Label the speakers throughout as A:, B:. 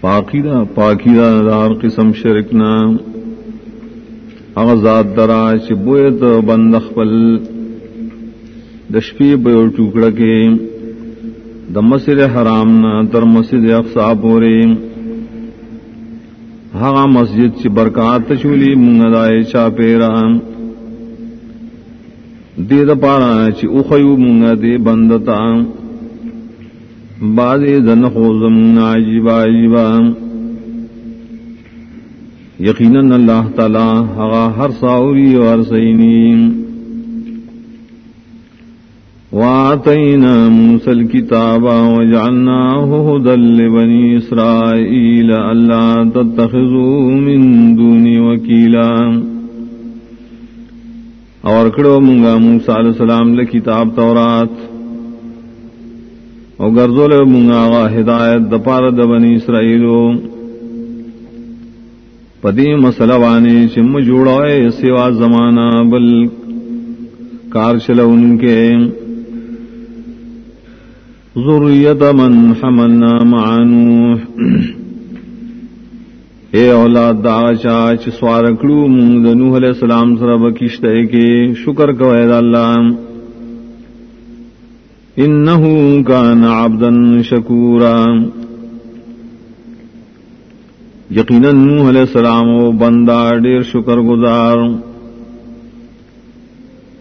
A: پاکیدہ پاکیدہ دار قسم شرکنا اغزاد درا چبویت بندخ پل دشپی بیو ٹوکڑا کے. د مسجد حرام نہ تر مسجد اقصا پورے. ہاں مسجد چ برکات چولی منگدائے چا پیرا. دے د پارا چ اخیو منگ دے بندتا بادی دن خوزم عجیب عجیبا یقینا اللہ تعالی ہوا ہر ساوری اور سینی. واتینا موسى الكتاب وجعلناه هدى لبني إسرائيل ألا تتخذوا من دوني وكيلا اور کڑو منگا موسیٰ علیہ السلام لکتاب تورات. او گرزول منگا آغا ہدایت دپار دبنی اسرائیلو. پدی مسئلہ وانی چم جوڑوئے سوا زمانہ، بل کارشل ان کے ذریت من حملنا معانو اے اولاد دا چاچ سوارکڑو منگ دنوح علیہ السلام سر بکشتے کے. شکر کوئے دا اللہ. انه كان عبدا شكورا. یقینا نوح علیہ السلام و بندہ ڈیر شکر گزار.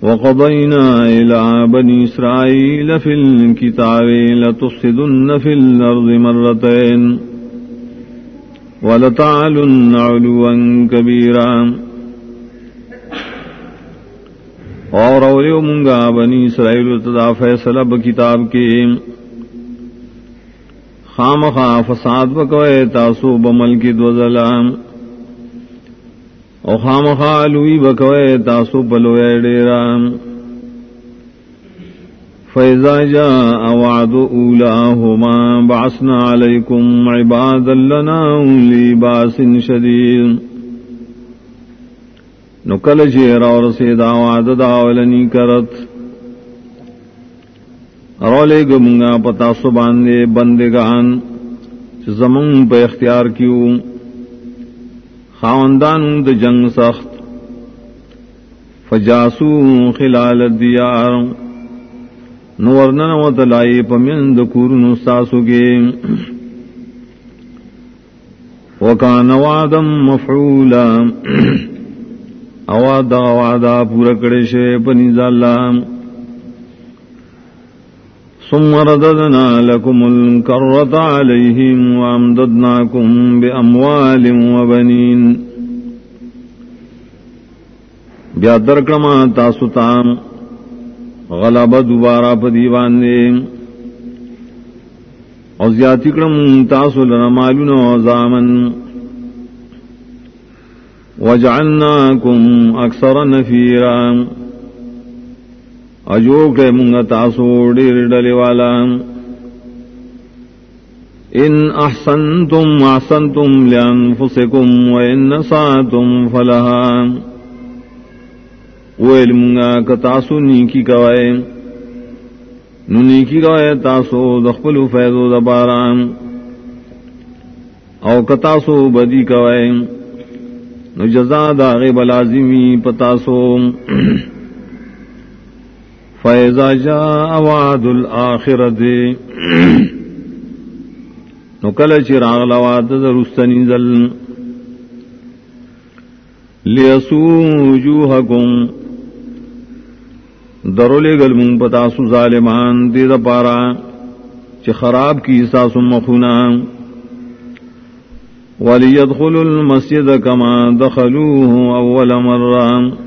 A: وقضينا إلى بني إسرائيل في الكتاب لتصدن في الأرض مرتين. ولتعلن علوا كبيرا. اور اوریو منگا بنی اسرائیل تدا فیصلہ کتاب کے۔ خام خا فساد بکوئے تاسو بمل کی دو او خام خا لوی بکوئے تاسو بلوئے ڈیرام۔ فیضا جا اواد اولاہما بعثنا علیکم عباد لنا اولی باس شدید نکل چیر اور سے داواد داولنی کرت. رولے گمگا پتا سو باندے بندگان زمن پہ اختیار کیوں خاندان د جنگ سخت. فجاسو خلال دیار نورنن و تلائی پمند کورن ساسو گے وکان وعدم مفعولا. اوا دا وعدا پورا کڑے شے پنی زالام ثم رددنا لكم الكرة عليهم وامددناكم بأموال وبنين بیا درکما تاسو تام غلب دوبارہ پا دیوان دے۔ او زیادی کرم تاسو لنمالون و زامن۔ وجعلناكم اکثر نفیرا اجوک منگا تاسو ڈیر ڈلی والا. ان احسنتم احسنتم لانفسکم وان نساتم فلها. ویل منگا کتاسو نیکی کوئے نو نیکی کوئے تاسو دخپلو فیضو دباران او کتاسو بدی کوئے نو جزا دا غیب لازمی پتاسو فیضا جا وعد الآخرت نو کل چراغ لواد درستنی ذل لیسو وجوہکم درولے گل پتاسو ظالمان دید پارا چی خراب کی ساسو مخونام وليدخلوا المسجد كما دخلوه أول مرة.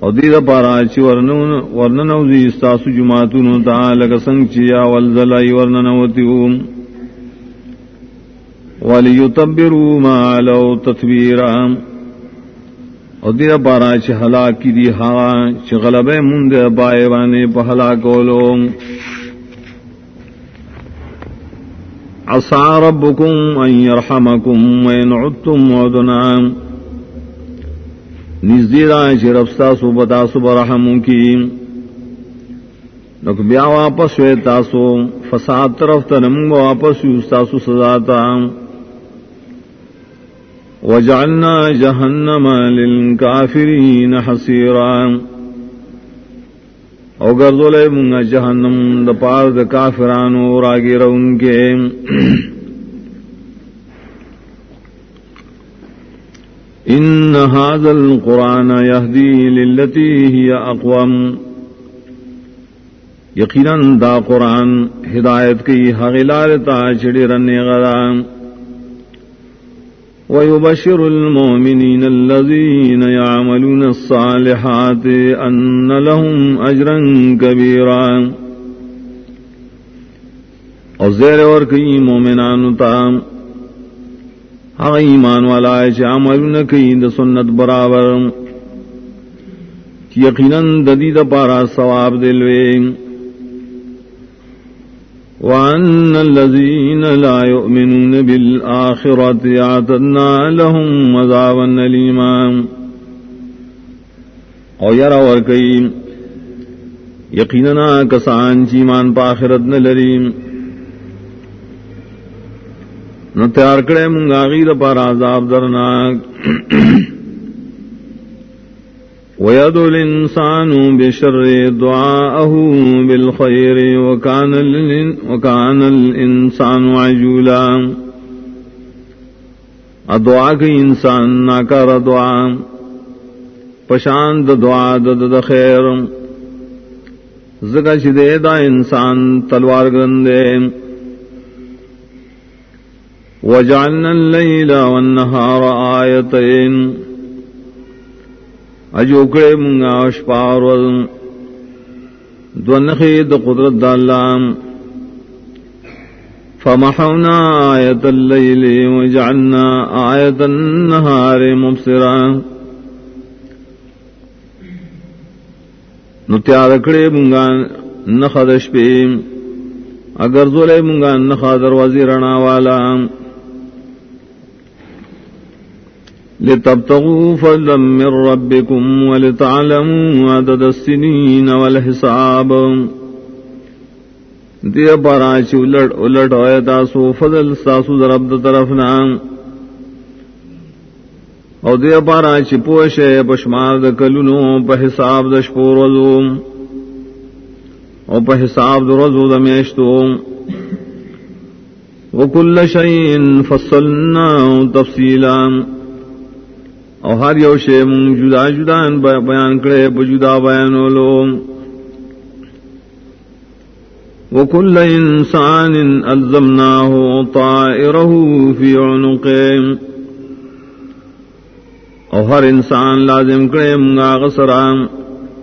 A: او دید پارا چی ورننوزی استاسو جماعتونو تا لگا سنگ چیا والزلائی ورننوتیو ولیتبرو ما علو تطویرا او دید پارا چی حلاکی دی ہا چی غلب مند بائے بانے پا حلاکولو عصا ربکم ان یرحمکم وین عدتم عدنام نزدی دا چی رفستا سو بتا سو برحمو کی. نک بیا واپس وے تاسو، فساد طرف تنم واپس یوستا سو سزاتا وجعلنا جہنم للکافرین حسیرا او گردولے منگا جہنم دا پار دا کافرانو راگی رون کے۔ ان هذا القران يهدي للتي هي اقوم یقینا دا قرآن ہدایت کی حغلار تا چڑی رنے غرام۔ ويبشر المؤمنين الذين يعملون الصالحات أن لهم أجرا كبيرا. اور زیر اور کئی مومنان تام ہاں ایمان والا ہے عمل نہ کئی د سنت برابر یقیناً ددی د پارا ثواب دلوے وان الذين لا يؤمنون بالاخره اعتدنا لهم عذابا اليما او یرا ور کئی یقینا کسان چیمان پاخرت نہ لریم۔ نو تیار کرے منگا غیر پر عذاب درناک۔ وید الانسان بشر دعاءه بالخیر وکان, وکان الانسان عجولا. ادعا کی انسان ناکار دعا پشاند دعا دد خیر. زکا چدے دا انسان تلوار گندے. وجعلنا الليل والنهار آيتين. اجوکڑے منگا اشپار دونخی دا قدرت دالام فمحونا آیت اللیل وجعلنا آیت النهار مبصرا نتیارکڑے منگا نخدش پیم اگر زولے منگا نخا دروازی رنا والا لتبتغوا فضلا من ربكم ولتعلموا عدد السنين والحساب. دیا پارا چی الٹ ہوئے تاسو، فضل ساسو درب طرف نام او دیا پارا چی پوشے پشمار د کلونو پہ حساب د شپور وزو او پہ حساب د رزو د میشتو. وکل شیء فصلنا تفصیلا. او ہر یو شے من جدا جدا بیان کرے بجدا بیانولو. وكل انسان الزمناه طائره في عنقه. او ہر انسان لازم کرے منگا غسرام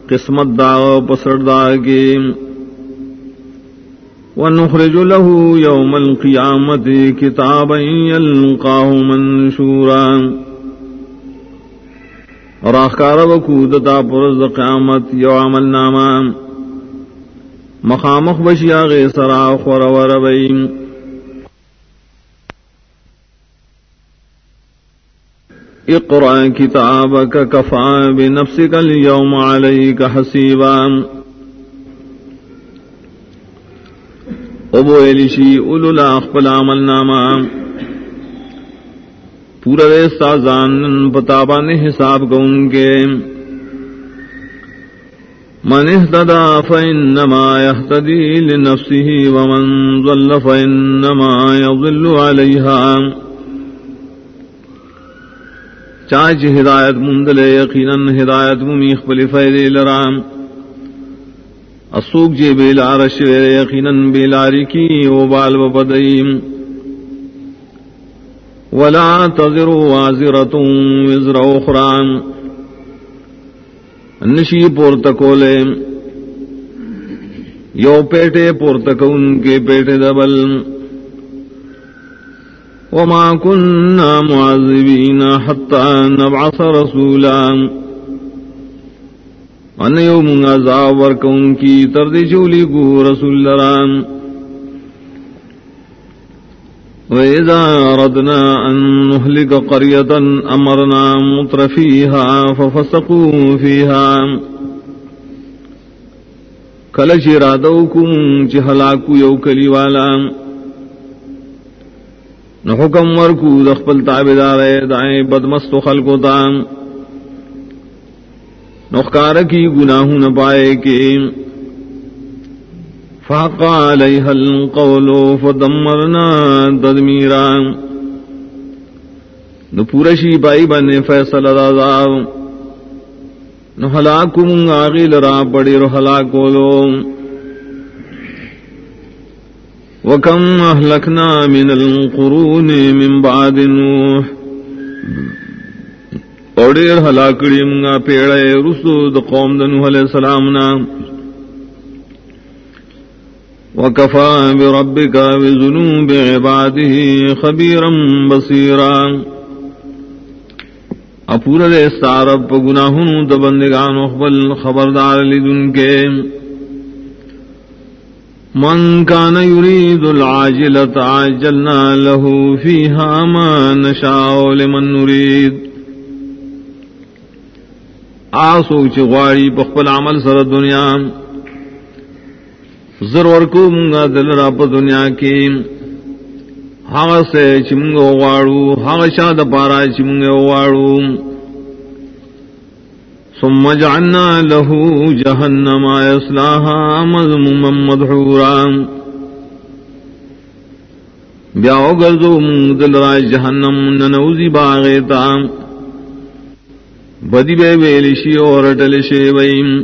A: قسمت دا پسر دا کی ونخرج له يوم القيامة كتابا يلقاه منشورا. اور آخار وکودتا پرز قیامت یو عمل نامہ. مخامخ بشیا غی سرا خور وربئی اقرأ كتابك كفى بنفسك اليوم عليك حسيبا ابو ایلیشی اولو لاخ پلا عمل نامہ. پورا دے سازان پتابا نے حساب گون کے۔ من اہتدا فإنما يهتدي لنفسه ومن ضل فإنما يضل عليها۔ چاچ ہدایت مندل یقینا ہدایت ممیخ پلی فیدے لرام اسوک جے بیلارش یقینا بیلاری کی وبال وبدئیم ولا تذر وازرة وزر أخرى. نشی پورتکولے، یو پیٹے پورت پورتکون کے پیٹے دبل. وما كنا معذبين حتى نبعث رسولا. ان یوم عذاب ورکون کی تردی چولی کو رسول لران. وإذا أردنا أن نهلك قرية أمرنا مطر فيها ففسقوا فيها کلش رادوكم چهلاكو يوكلي والا نہ حکم ورکو دخپل تابدار دائیں بدمست خلقو تام نخکار کی گناہ نہ پائے کہ فاقا علیہ القول فدمرنا تدمیرا نو پورشی پائی بنے فیصل دادا نو ہلاکم آغیل را پڑی رو ہلاکولو وكم أهلكنا من القرون من بعد نوح۔ اوڑیر ہلاکڑی منگا پیڑے رسو دا قوم دا علیہ السلام نا۔ وکفا بربک بذنوب عباده خبیرا بصیرا۔ اپورا دے سارب گناہن دا بندگان اخبل خبردار لدن کے۔ من كان يريد العاجلة عاجلنا له فيها ما نشاء لمن نريد آسو چغواری بخبل عمل سر دنیا۔ ضرور کو منگا دل را پا دنیا کی۔ ہاں سے چمگو واڑو ہاں شاد پارا چمگو واڑو۔ ثم جعلنا له جهنم يصلاها مذموما مدحورا۔ بیاو گرزو دل رائے جہنم ننوزی باغیتا۔ بدی بے ویلشی اور ٹلشی ویم۔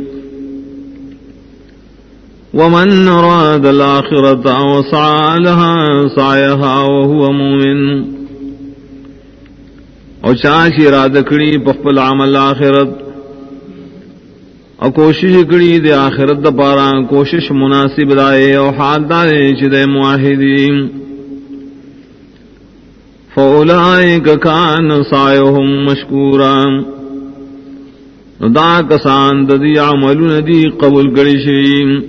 A: ومن راد الآخرة وسعى لها سعيها وهو مؤمن. اور چاچی رادکڑی پخپل عمل آخرت او کوشش کری دے آخرت دا پارا کوشش مناسب دائے او حال دارے چدے معاہدین. فولائک کان سائیہم مشکورا. دا کسان دا دی عملو ندی قبول کری شیم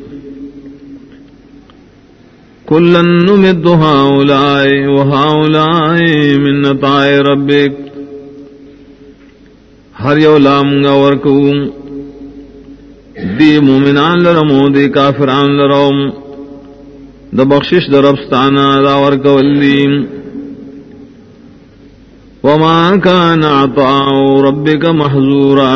A: کلن نمد ہاؤلائی و ہاؤلائی من نتائے ربک ہر یو لامگا ورکوم دی مومنان لرمو دی کافران لرم۔ د بخشش د ربستانا دا ورک ولیم وما كان عطاء ربك محظورا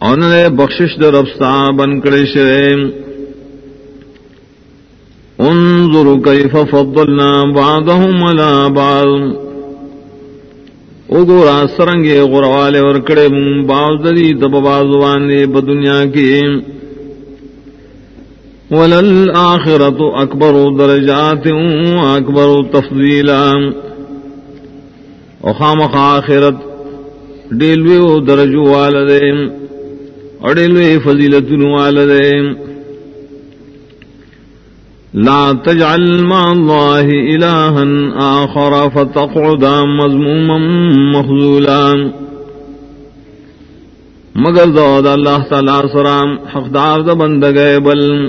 A: ان لے بخشش د ربستا بن کڑے شے۔ انظر كيف فضلنا بعضهم على بعض. اگورا سرنگے غروالے اور کڑے باز دری دب بازوان دے بدنیا کی ولل آخرت اکبر درجات اکبر تفضیلا. خام آخرت ڈیلوے درجو والدے. اڈیلوے فضیلت والدے. لا تجعل مع الله إلها آخر فتقعد مضموما مخذولا. مگر دو اللہ تعالی سرام حقدار دا بندگے بل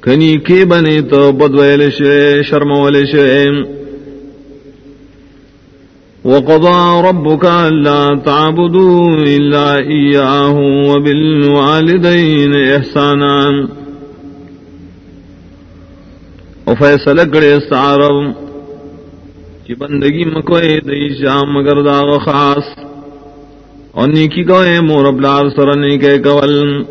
A: کنی کی بنی تو بدویل شے شرم ولی شے. وقضى ربك ألا تعبدوا إلا إياه وبالوالدين إحسانا او فیصلہ کرے سارو کی بندگی مکوئے دئی شام مگر داغ خاص۔ اور نیکی کوئے مور بلار سرنی کے کول۔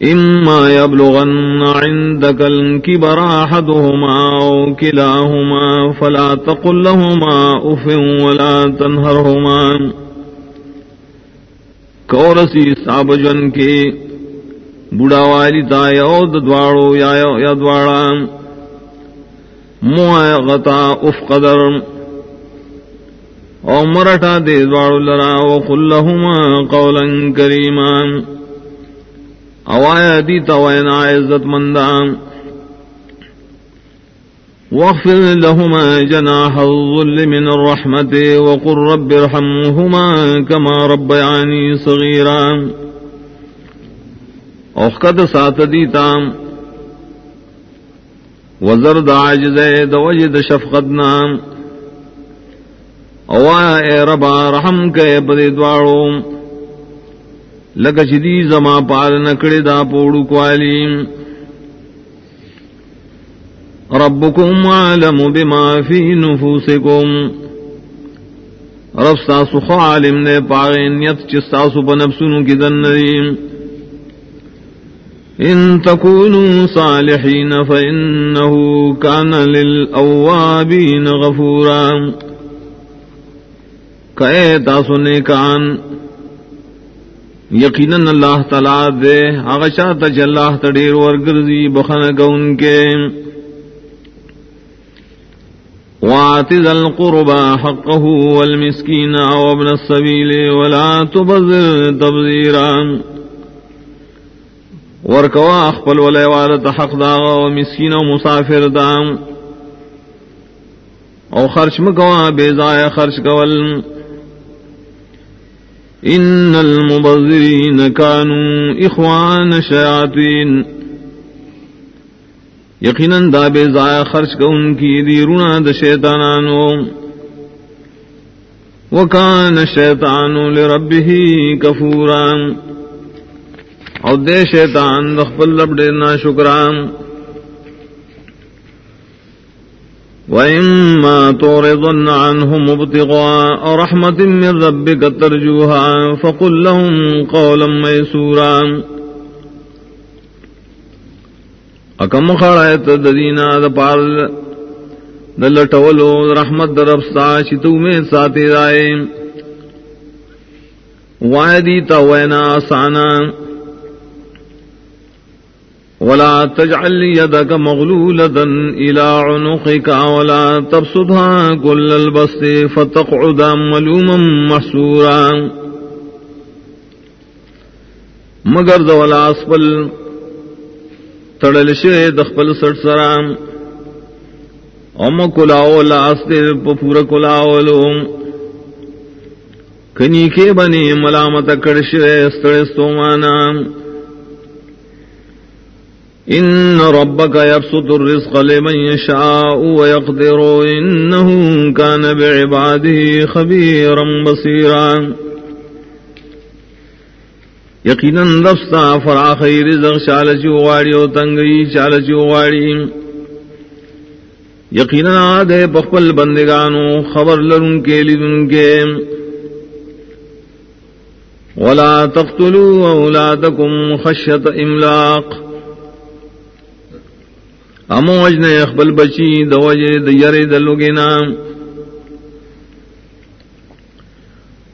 A: اما يبلغن عندك الكبر احدهما او كلاهما فلا تقل لهما اف ولا تنهرهما کورسی سابجن کے بوڑھا والی تا یو دوارو یا یا دوارا. موائے غتا اف قدر. او مرٹا دے دوارو لرا وقل لهما قولا کریما. او آیا دیتا وینا عزت مندان واغفر لهما جناح الظل من الرحمة وقل رب ارحمهما كما ربياني صغيرا اوخد سات دیتا وزرد عجز دوجد شفقتنا اوایا اے ربا، رحم کے بدے دوارو. لکا چی زما پال نکڑی دا پوڑو کوالیم. ربكم عالم بما في نفوسكم رب ساسو خالم نے پاغین یت چستاسو بنفسنو کی ذنریم ان تكونوا صالحين فإنه كان للأوابين غفورا. کئے تاسو نیکان یقیناً اللہ تعالی دے آغشا تج اللہ تڑیر ورگرزی بخن گون کے. وات ذا القربى حقه والمسكين وابن السبيل ولا تبذر تبذيرا. وركوا أخبل ولا والد حق داغا ومسكين ومسافر دام او خرش مكوا بيزايا خرش كوال إن المبذرين كانوا إخوان شياطين یقیناً دا بے ضائع خرچ کا ان کی دی رونا د شیطانانو. وکان شیطانو لربه کفورا. او دے شیطان دخپل لب دینا شکران. وَإِمَّا تُعْرِضُنَّ عَنْهُمْ ابْتِغَاءَ رَحْمَةٍ مِّن رَّبِّكَ تَرْجُوهَا فَقُل لَّهُمْ قَوْلًا مَّيْسُورًا. اکم خڑایت ددینا د پار دل ٹولو رحمت در افسا شتو میں ساتے رائے. وائدی توینا آسانا. ولا تجعل يدك مغلولة إلى عنقك ولا تبسطها كل البسط فتقعد ملوما محسورا. مگر دولا اسفل تڑل شے دخپل سٹ سرام ام کلاو لاستے پورا کلاو لو کنی کے بنی ملامت کڑ شے استڑستو مانا ان ربك يبسط الرزق لمن يشاء ويقدر انه كان بعباده خبيرا بصيرا. یقیناً لفظا فراخی رزق شال چوغاڑی او تنگی شال چوغاڑی یقیناً آدھے پخپل بندگانو، خبر لرن کے لدن کے. ولا تقتلوا اولادکم خشیت املاق امو اجن اخبل بچی دوجہ دیر دلوگینا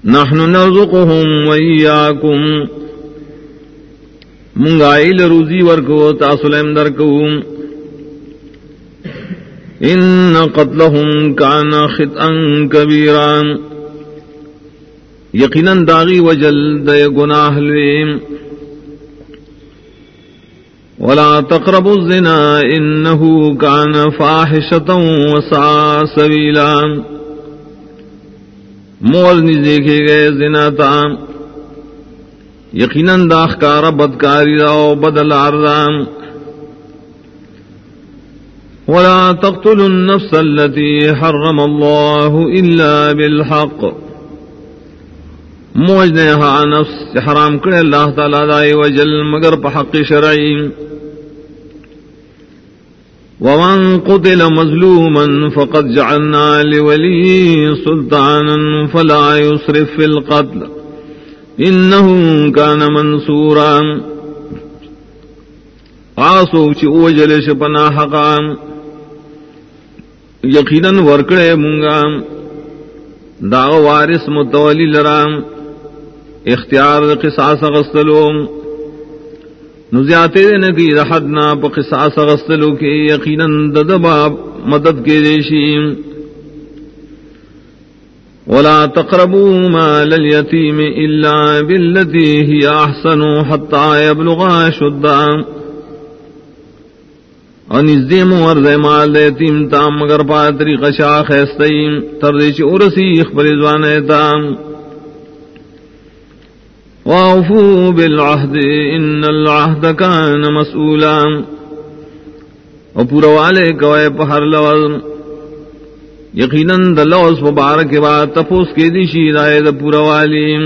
A: نحن نرزقهم وإياكم۔ منگائل روزی ورکو تاسلم درکو۔ ان قتلهم کان خطا کبیرا۔ یقینا داغی وجل دے گناہ لیم ولا تقربوا الزنا انه كان فاحشة وساء سبيلا. مول نی دیکھے گئے زنا تام یقیناً داخکار بدکاری راو بدل عرضام ولا تقتلوا النفس التي حرم الله إلا بالحق. موجنے موجنها نفس حرام کرے اللہ تعالی دائی وجل مگر پحق شرعی. ومن قتل مظلوما فقد جعلنا لولي سلطانا فلا يسرف في القتل. انہو کان منصورا. آسو چی اوجل شپنا حقا. یقینا ورکڑے منگا داغ وارث متولی لرام اختیار قصاص غسلوم غستلو نزیاتے دینے کی رحدنا پا قصاص غستلو کے یقینا ددباب مدد کے دیشیم ولا تقربوا مال اليتيم إلا بالتي هي أحسن حتى يبلغ شدا ونزدي مورد مال اليتيم تام مگر پا طریق شاخ استیم تردیش ارسی اخبر ازوان ایتام وعفو بالعهد ان العهد كان مسؤولا وپورا والے کوئے پہر لوزم یقیناً دا دلوس مبارک بات تپوس کے دیشی رائے دا پورا والی۔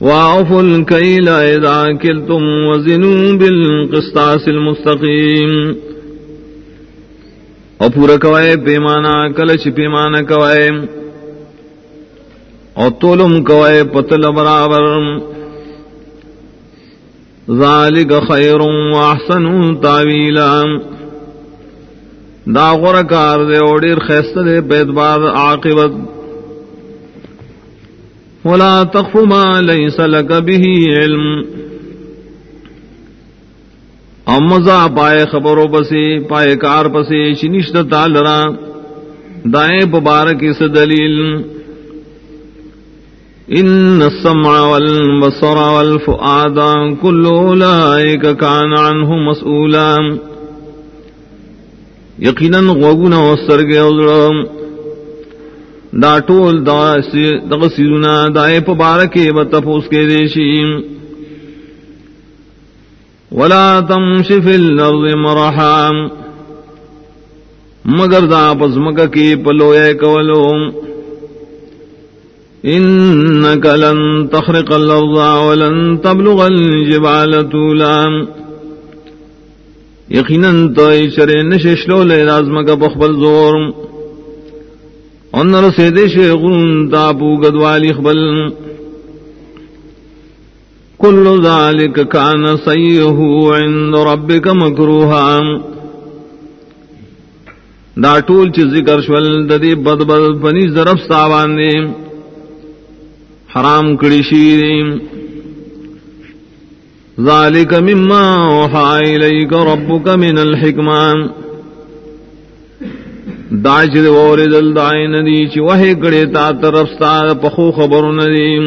A: واف الکیل اذا کلتم وزنوا بالقسطاس المستقیم او پورا کوئے پیمانا کلچ پیمانا کوئے او تولم کوئے پتل برابر۔ ذالک خیر و احسن تاویلا۔ دا غور کار دے اوڑیر خیست دے بیت بار عاقبت۔ ولا تخف ما لیس لک به علم۔ امزا پائے خبروں پسی، پائے کار پسی چنشت تالرا دائیں پبارک اس دلیل۔ ان السمع والبصر والفؤاد كل اولئك كان عنه مسؤولا. یقینا غوگنا وسرگے ازڑم دا ټول دا دغه سیرونه دای په بارکه وتفوس کې دیشي ولا تمشي في الارض مرحا. مگر دا پس پزمک کی پلوے کولوم انك لن تخرق الارض ولن تبلغ الجبال طولا. یقینا تو شر نششلو لے لازم کا بخبل زور. انر ان رسید شیخون تابو گدوالی خبل. کل ذالک کان سیہو عند ربک مکروہا. دا ټول چې ذکر شول د دې بد بد پنی ظرف ساوان دي حرام کړي شي ذلك مما اوحى اليك ربك من الحكمه داج دے اور دل دای ندی چ وہ کڑے تا طرف ستا پخو خبر ندی۔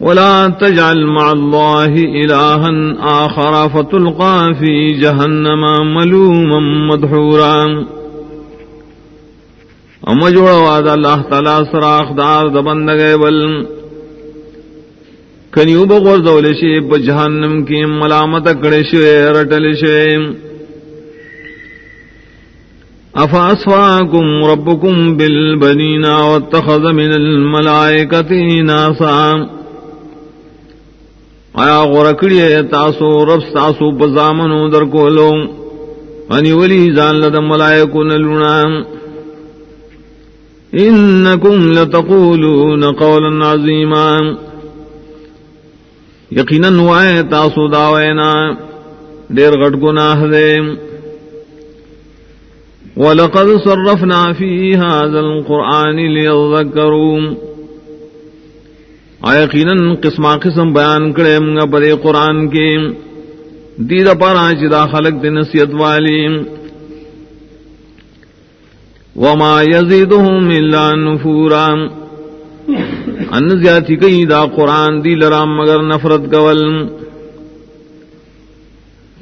A: ولا تجعل مع الله الها اخر فتلقى في جهنم ملوما مدحورا۔ اما جوڑا وعد اللہ تعالی سراخ دار دا بندگے بل کنیو بغور دول شی پا کی ملامت کڑے شوے رٹل شوے افا اسفاکم ربکم بالبنین واتخذ من الملائکت ناسا آیا غرکڑی تاسو رب تاسو بزامنو در کولو۔ انی ولی زان لدم ملائکو نلونام انکم لتقولون قولا عظیما یقینا وائے تاسو داوینا دیر غٹ گناہ دے ولقد صرفنا في هذا القرآن ليذكروا. یقینا قسم قسم بیان کرے منگا پدے قرآن کے؟ دید پارا چدا خلق دے نصیت والیم وما يزيدهم الا نفورا. ان زیادتی کئی دا قرآن دی لرام مگر نفرت کول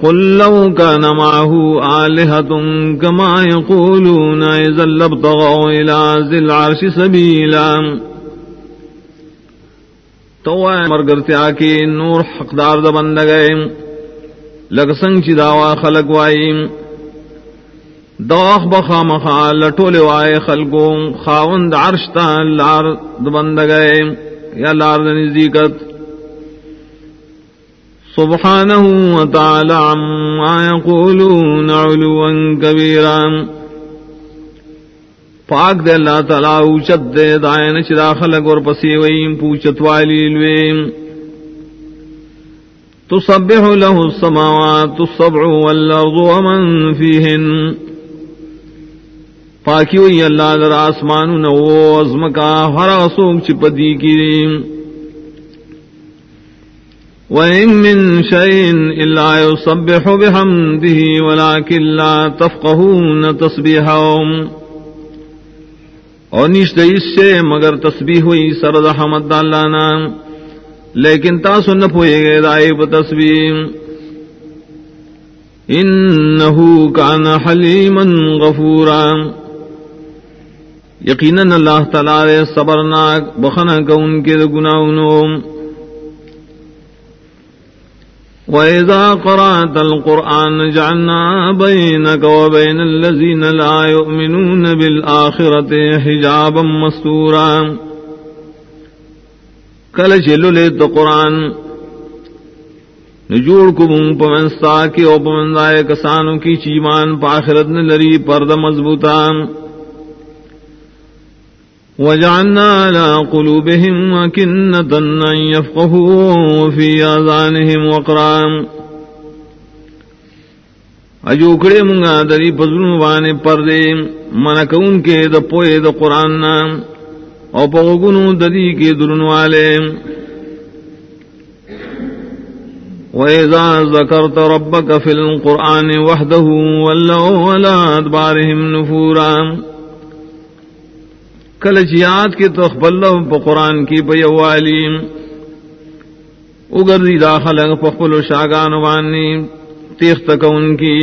A: قل لو كان معه آلهة كما يقولون إذا لابتغوا إلى ذي العرش سبيلا تو مرگر آکی نور حقدار دا بندگئے لگ سنگ چی داوا خلق وائیم دوخ بخا مخا لٹول وائے خلقو خاوند عرشتا لار دبند گئے۔ یا لار نزدیکت سبحانه وتعالى عما يقولون علوا كبيرا پاک دے اللہ تعالی اوچت دے دائن چرا خلق اور پسی ویم پوچت والی لویم تسبح له السماوات السبع والارض ومن فيهن پاکی ہوئی اللہ در آسمان نو عظم کا ہر سوک چپدی کی۔ وَإِن مِّن شَيْءٍ إِلَّا يُسَبِّحُ بِحَمْدِهِ وَلَكِن لَّا تَفْقَهُونَ تَسْبِيحَهُمْ اور نشتے اس سے، مگر تسبیح ہوئی سرد حمد اللہ نام لیکن تاسو نہ پوئے گئے دائب تسبیح۔ انہو کان حلیما غفورا۔ یقینا اللہ تعالی صبرناک بخنا کا ان کے گناہوں وَإِذَا قَرَأْتَ الْقُرْآنَ جَعَلْنَا بَيْنَكَ وَبَيْنَ الَّذِينَ لَا يُؤْمِنُونَ بِالْآخِرَةِ حِجَابًا مَسْتُورًا کل چلو لے تو قرآن۔ نجوڑ کو من پمنستا کی او پمندائے کسانوں کی چیمان پاخرت نلری پرد مضبوطان وجعلنا على قلوبهم وكنة أن يفقهوا في آذانهم وقرام اجو کڑے منگا دری پزنو بانے پردے منکون کے دا پوئے دا قرآن نام، او پغنو ددی کے درن والے. وَإِذَا ذَكَرْتَ رَبَّكَ فِي الْقُرْآنِ وَحْدَهُ وَلَّوْا وَلَا أَدْبَارِهِمْ نُفُورًا. کل چیات کے تو پا قرآن کی پیوالی اگر داخل پخل و شاگان وانی تیخت کون کی.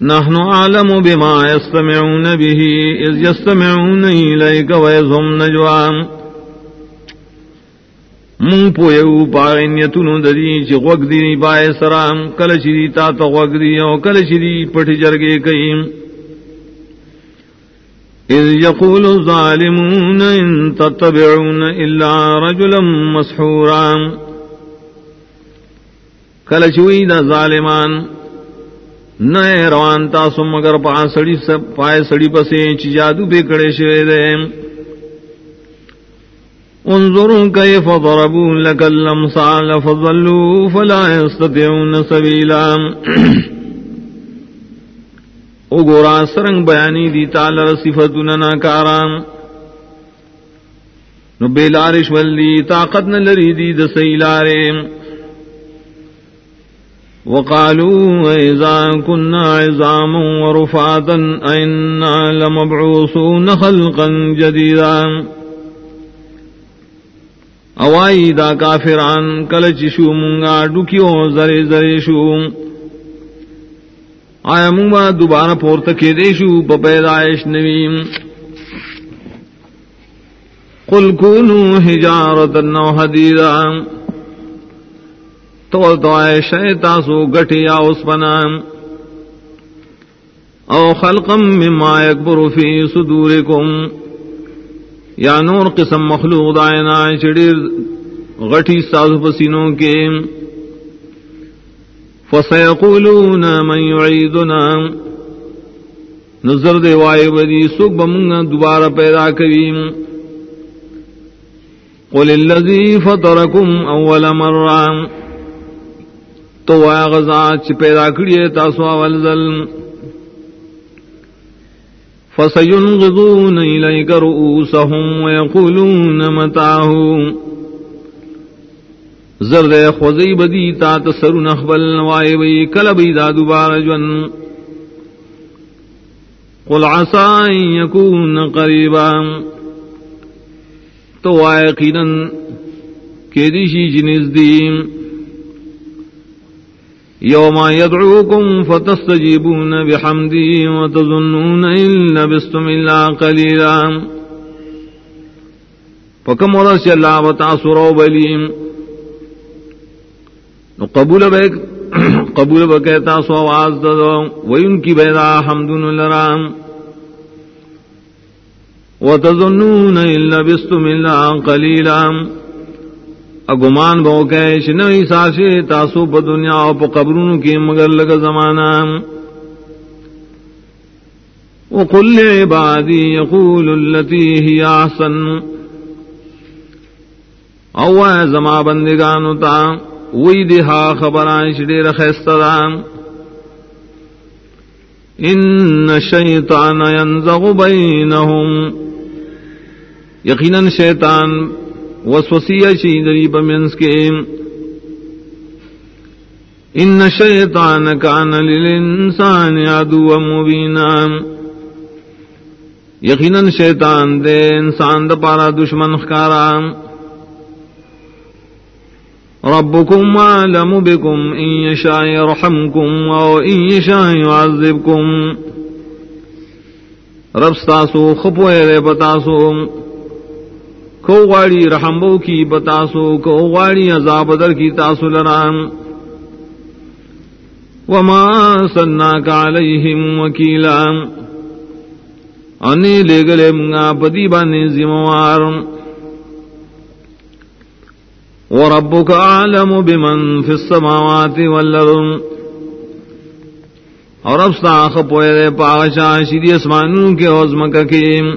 A: نحن عالم بما يستمعون به، اذ يستمعون اليك ويزهم نجوام من پویو پاغینیتونو ددی چی غوگ دی بائے سرام کل چی دی تا تا غوگ دی او کل چی دی پٹھ جرگے کئیم إذ يقول الظالمون إن تتبعون إلا رجلا مسحورا. کل چوئی دا ظالمان نئے روان تاسو مگر پا سڑی پائے سڑی پسے چی جادو بے کڑے شوئے دے انظروا كيف ضربوا لك الامثال فضلوا فلا يستطيعون سبيلا. او گورا سرنگ بیانی دی تالر صفتنا ناکارام نو بیلارش ولی طاقت نلری دی دسی لاریم وقالوا اذا كنا عظاما ورفاتا انا لمبعوثون خلقا جديدا اوائی دا کافران کلچ شو منگا ڈکیو زرے زرے شو. آیا منگا دوبارہ پورت کے دیشو پیدائش نویم قل کونو حجارتا نو حدیدا تو تو آئے شیطاسو گٹی اس پنام او خلقم مما یکبر فی صدورکم۔ یا نور قسم مخلوق دائنا چڑیر۔ غٹی ساز پسینوں کے۔ فسيقولون من يعيدنا نظر دے وائے بدی، سوک بمنگا دوبارہ پیدا کریم قل الذي فطركم اول مرہ تو وائے غزا چ پیدا کریے تاسو اول ظلم فسينغضون إليك رؤوسهم ويقولون متاهون زرد خوزی بدی تا تسر نخبل وائے وی کل بی دا دوبار جن. قل عسا یکون قریبا. تو وائے قیدن کے جنز دیم. یوم یدعوکم فتستجیبون بحمدی وتظنون ان لبستم اللہ قلیلا. فکم ورس اللہ وتعصروا بلیم. نو قبول بے قبول بے کہتا سو آواز دو وی ان کی بیدا حمدن لرام وتظنون الا بستم الا قلیلا. اگمان بو کہ شنوی ساشے تاسو په دنیا او په قبرونو کې مگر لګ زمانہ. وقل لعبادي يقول التي هي احسن. او زما بندگانو تا وی دہا خبران چی دیر شدیر خیستدام ان شیطان ینزغ بینہم. یقینا شیطان وسوسی شی دری بمنس کے ان شیطان کان للانسان عدو مبینا. یقیناً شیطان دے انسان دا پارا دشمن خکارا. ربكم عالم بكم، إن يشاء يرحمكم أو إن يشاء يعذبكم. رب ستاسو خپوئے دے بتاسو کو غاڑی رحمبو کی بتاسو کو غاڑی عذاب در کی تاسو لرام وما سناک علیہم وکیلا انی لے گلے منگا پدی بانی زموارم وربك أعلم بمن في السماوات والأرض. اور اب ساخ پوئے دے پاشا شری اسمانوں کے عظم کیم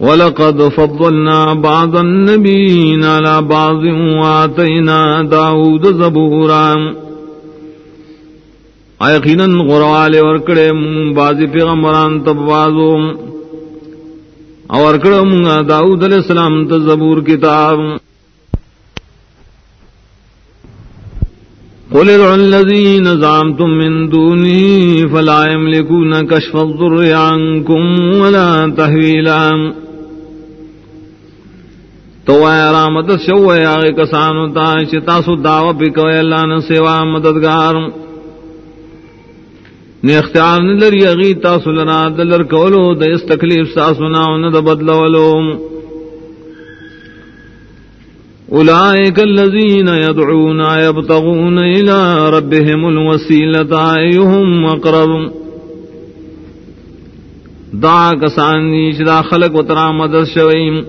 A: ولقد فضلنا بعض النبيين على بعض واتينا داود زبورا. یقینا غروال ورکڑے بعض پیغمبران تب بعضوں اور کرم داؤد علیہ السلام تزبور کتاب۔ قل ادعوا الذين زعمتم من دوني فلا يملكون كشف الضر عنكم ولا تحويلا تو اے رحمت شو اے کسانو تا شتا سو دعو اللہ نے سوا مددگار۔ نے اختیار نلر یغی تاسو لنا دلر کولو، د اس تکلیف ساسو نا ان د بدلولو. اولئک الذین يدعون يبتغون الى ربهم الوسيله ايهم اقرب. دا کسان نیش دا خلق و ترا مدد شویم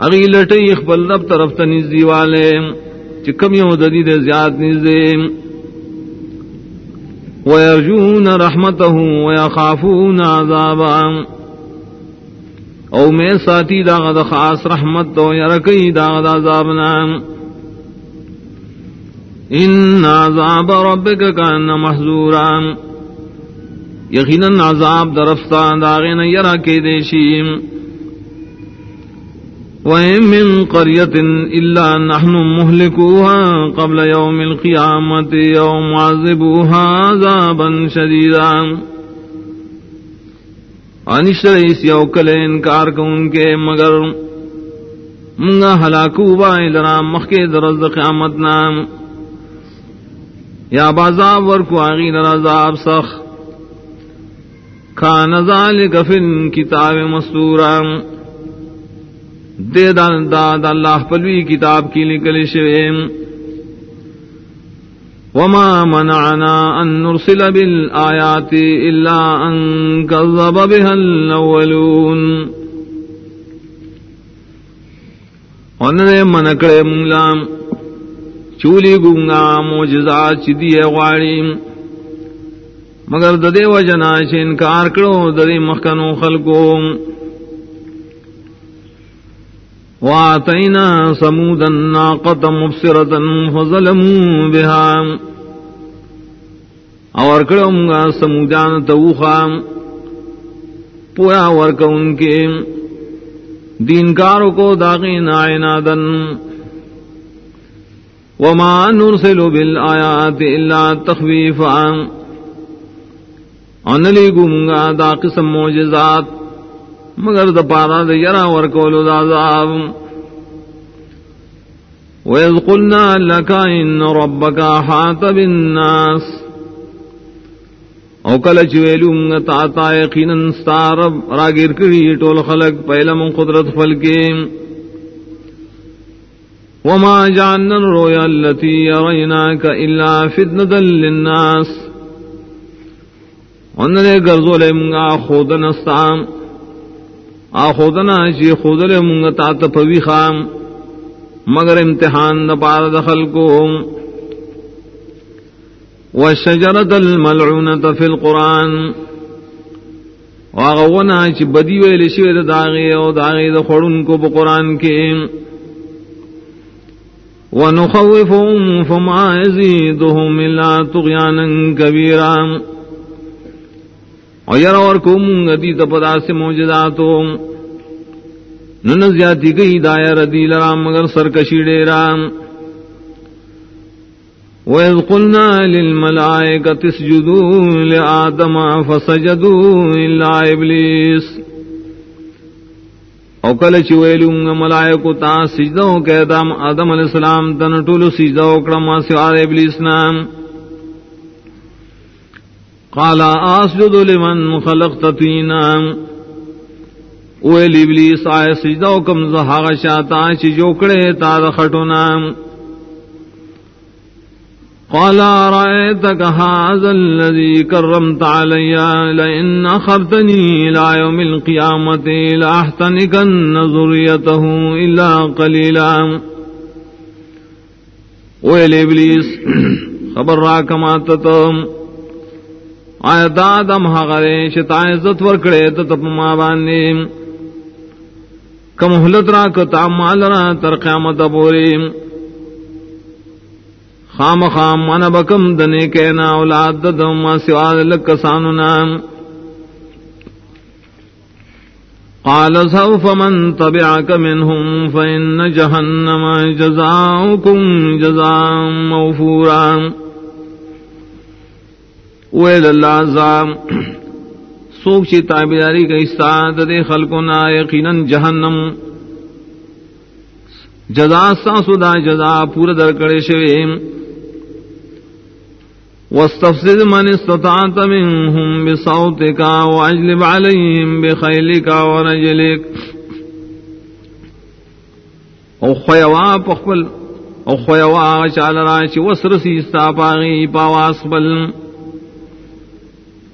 A: اغی لٹی اخبل رب طرف تنیزی والے. چکم یو ددید زیاد نیزیم ويرجون رحمته ويخافون عذابا او میں ساتھی داغ خاص رحمت تو یرکی داغ عذابنا ان عذاب ربك كان محذورا یقینا عذاب درفتا داغین یرا کے دیشیم وَإِن مِّن قَرْيَةٍ إِلَّا نَحْنُ مُهْلِكُوهَا قَبْلَ يَوْمِ الْقِيَامَةِ أَوْ مُعَذِّبُوهَا عَذَابًا شَدِيدًا۔ انشر اس یو کل انکار کو ان کے مگر منگا ہلاکو بائے لرا مخی درز قیامت نام۔ یا بازاب ورکو آغی لرزاب سخ کان ذالک فی کتاب مستورام دے دان دا دا اللہ پلوی کتاب کی نکل شویم وما منعنا ان نرسل بالآیات الا ان کذب بها الاولون ونرے منکڑے مولام چولی گونگا موجزات چی دیئے غواریم مگر ددے وجنا چھ انکار کرو، ددے مخکنو خلقوں وآتينا سمود الناقة مبصرة فظلموا بها. اور کرم گا سمودان توخا پویا ورک ان کے دین کاروں کو داغین آئنا دن وما نرسل بالآیات الا تخویفا. انلی گمگا دا قسم موجزات مگر د پارا د یرا ور کولو دا عذاب. وَإِذْ قُلْنَا لَكَ إِنَّ رَبَّكَ حَاطَ بِالنَّاسِ. او کل چویلو منگا تا تا یقیناً ستارب راگیر کری ٹول خلق پہلا من قدرت خلقی وما جعلنا الرؤيا التي يريناك إلا فتنة للناس. ونرے گرزو لے منگا خودن استام آخودنا چی خودل منگتا تپوی خام، مگر امتحان دا پار دخل کو والشجرت الملعونت فی القرآن، واغونا چی بدی ویلی شوی دا داغی او داغی دا خورن کو با قرآن کے ونخوفهم فما يزيدهم إلا طغيانا كبيرا. اور یر اور کو منگ دی تپدا سے موجداتو نن زیادی گئی دایا ردی لرام مگر سرکشی ڈیرام۔ وَإِذْ قُلْنَا لِلْمَلَائِكَةِ اسْجُدُوا لِآدَمَ فَسَجَدُوا إِلَّا إِبْلِيسَ۔ او کل چی ویلوں ملائکو تا سجدو کہ آدم آدم علیہ السلام تن ٹولو سجدو کرما سوار ابلیس نام۔ قال اسجد لمن خلقت طینا ویل ابلیس آئے سجدو کم زہاغ شاتا چی جوکڑے تا خٹو قال رأيتك هذا الذي كرمت علي؟ لئن أخرتني إلى يوم القيامة لأحتنكن ذريته إلا قليلا. ويل إبليس خبر راك ما تتم آیت آدم حقرے شتا عزت ورکڑے تتپ ما باندیم کم حلت را راک تعمال را تر قیامت بوریم خام خام من بکم دنے کے نا اولاد دم سواد لکسانو نام قال سوف من تبعك منهم فإن جهنم جزاؤكم جزاء موفورا۔ ویل اللہ عزام سوک چی تابداری کا استعاد دے خلقنا یقینا جہنم۔ جزا ساسو دا جزا پورا در کڑے شویم واستفسد من استطعت منهم بصوتك واجلب عليهم بخيلك ورجلك او خيوا پخبل او خيوا چال راش وسرسی استاپاغی پاواس بل۔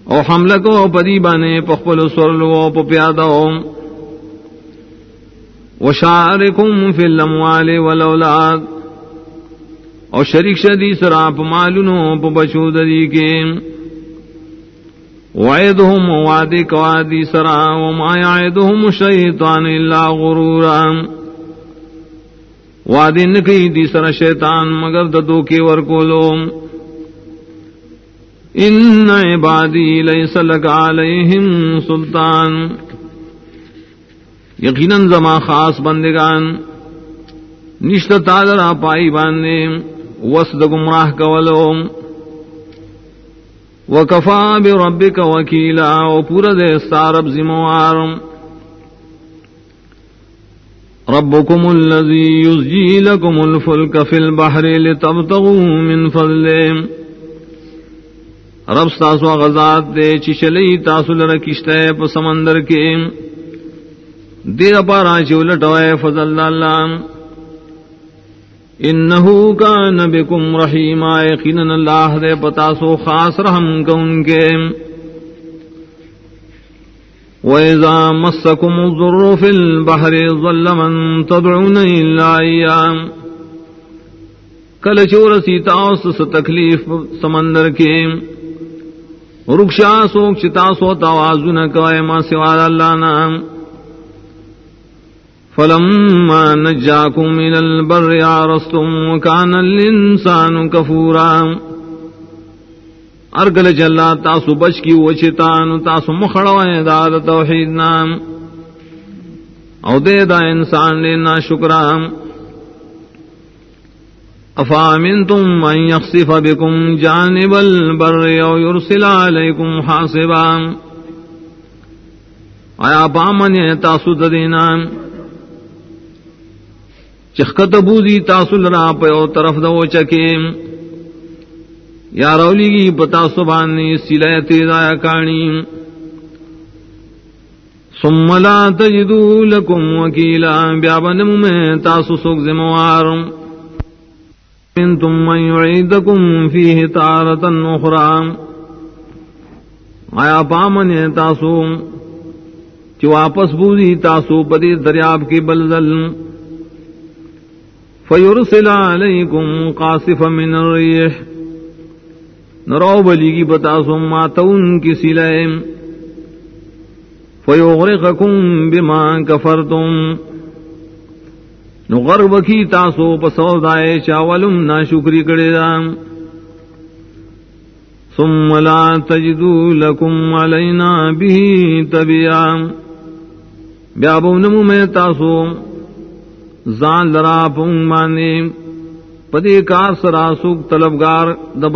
A: او حملہ کو پدی بانے پخبل سرلو پپیادو وشارکم فی الاموال والاولاد. او شریک شدی سرا پ مالونو پ بچو دری کے. وعدهم وعدی کوادی سرا وما يعدهم الشیطان الا غرورا. وعدی نکی دی سرا شیطان مگر ددو کے ورکولو. ان عبادی لیس لک علیہم سلطان۔ یقیناً زما خاص بندگان نشت تالرا پائی باندے، وسد گمراہ کولو۔ وکفا بربک وکیلا، او پورا دے سارب زموار ربکم الذی یزجی لکم الفلک فی البحر لتبتغو من فضل رب ستاسو غزات دے چشلی تاسو لرکشتے پا سمندر کے دیر پارا چولٹوئے فضل اللہ انہو کان بکم رحیم یقینن اللہ دے پتا سو خاص رحم کن کے وَإِذَا مَسَّكُمُ الضُّرُّ فِي الْبَحْرِ ظَلَّ مَن تَدْعُونَ إِلَّا إِيَّاهُ کل چور سیتا اس تکلیف سمندر کے رکشا سوک چتا سو توازن کوئے ما سوال اللہ نام فلما نجاكم من البر عرستم وكان الانسان كفورا ارگل جلا تاسو بچ کی وچتان تاسو مخڑوائے داد توحید نام او دے دا انسان لینا شکرام افامنتم من يخصف بكم جانب البر او يرسل عليكم حاصبا آیا پامن تاسو ددینام چخت بوزی تاسل را پیو طرف دو چکے۔ یا رولی گی پتا سبانی سلے تیزایا کانی۔ ثم لا تجدو لکم وکیلا۔ بیابن میں تاسو سوک زموار۔ انتم من یعیدکم فیہ تارتا اخرى آیا پامن تاسو؟ چی واپس بوزی تاسو پدی دریاب کی بلزل. فیرسل علیکم قاصف من الریح نرو بلیگی بتا سم ماتون کی سلائم فیغرقکم بما کفرتم نغرب کی تاسو پسودائے چاولم نا شکری کڑے دام ثم لا تجدو لکم علینا بھی تبیام بیا بونمو میں تاسو زان لرا پون مانی پدی کار سرا سوک طلبگار د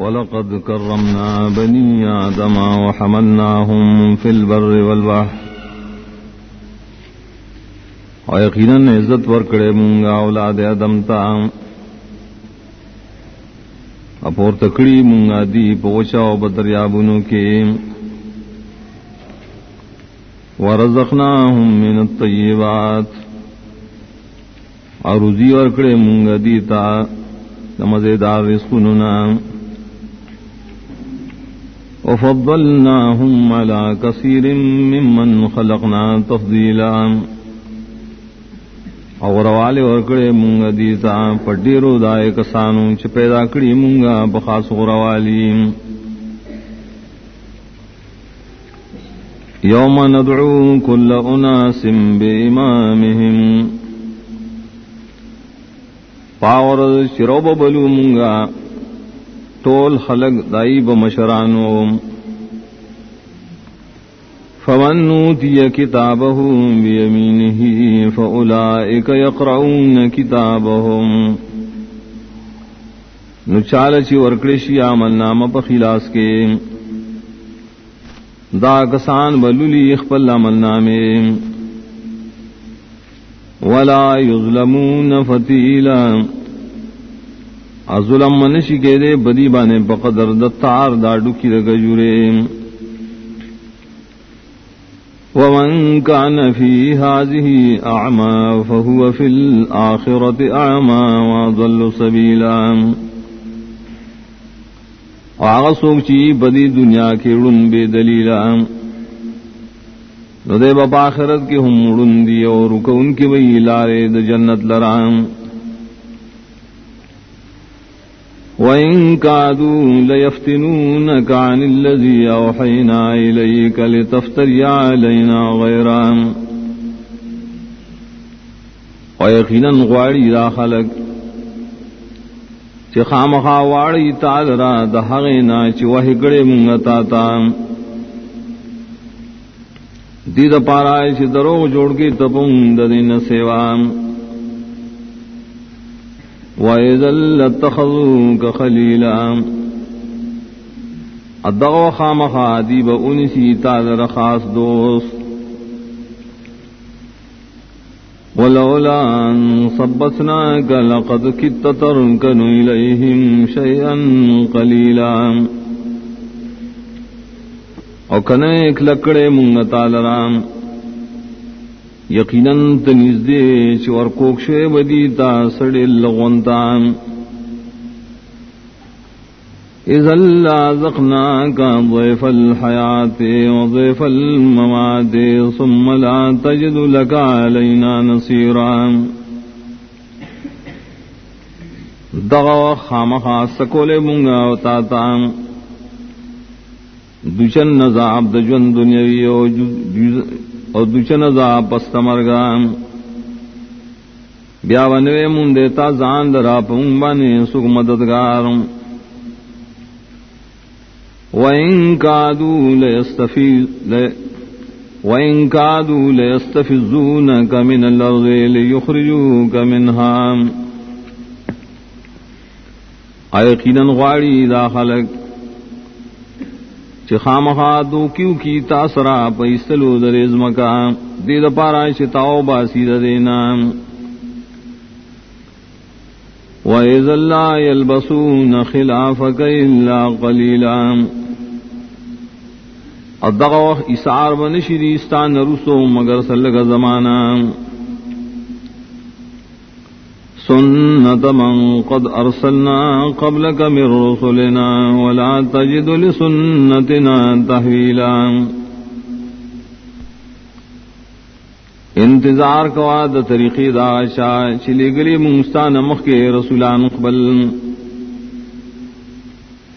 B: ولقد كرمنا بني آدم وحملناهم في البر والبحر. ويقينا عزت ورکڑے مونگا اولاد ادم تا. اپور تکڑی مونگا دی پوچا و بدریابنو کے. ورزقناهم من الطیبات. اور رزی ورکڑے مونگا دیتا. مزیدار رزقنو نام وفضلناهم على كثير ممن خلقنا تفضيلا. اور والے ورکڑے مونگا دیتا پڈی رو دائے کسانو چ پیدا کڑی مونگا بخاص غروالی. یوم ندعو کل اناس بامامهم پاور شروب بلو مونگا ٹول خلق دائی بمشرانو فمن نوتی کتابه بیمینه فأولئک یقرعون کتابهم نچالچی ورکڑشی عمل نام پا کے دا کسان بلولی اخپل عمل نامے ولا یظلمون فتیلا ظلم منشی کے دے بدی بانے بقدر دتار داڈو کی رگجورے ومن كان في هذه أعمى فهو في الآخرة أعمى وضل سبيلا وعغصوك چی بدی دنیا کے رن بے دلیلا۔ ندے باپ آخرت کے ہم رن دی اور ان کی وہی لارے د جنت لرام۔ وإن كادوا ليفتنونك عن الذي أوحينا إليك لتفتري علينا غيرا۔ ويقينا غواري لا خلق چه خامخا واری تال را دهغینا چه وحی گڑے منگتا تا دید پارای چه دروغ جوڑ کی تپنگ ددین سیوام وَإِذَا لَتَّخَذُوكَ خَلِيلًا. ادغو خامخا دیب انسی تال رخاص دوست. ولولا ان صبتناك لقد كدت تركن اليهم شيئا قليلا. او کنے ایک لکڑے منگتا لرام یقیناً تنیز دے چور کوکشے بدی تا سڑے لغونتان. اذ اللہ زقنا کا ضیف الحیات و وضیف الممات، ثم لا تجد لکا علینا نصیرا. دغا خامخا سکولے منگا و تاتان دوچن نزاب دجون دنیاوی و اور دچن زا پست مرگام بیا ونوے من دیتا زان درا پون بنے سگ مددگار وَإِن كَادُوا لَيَسْتَفِزُّونَكَ مِنَ الْأَرْضِ لِيُخْرِجُوكَ مِنْهَا آیقیناً غاڑی دا چی خامخا دو کیو کی تاسرا پیستلو در ازمکا دید پارا شتاو باسی دینا. وَإِذَ اللَّا يَلْبَسُونَ خِلَافَكَ إِلَّا قَلِيلًا ادغا اسار بنشریستان رسو مگر سلگ زمانہ سنت من قد ارسلنا قبلك من رسلنا ولا تجد لسنتنا تحویلا۔ انتظار کوا د طریقی دا شاہ چلی گلی منستان مخ کے رسولان قبل۔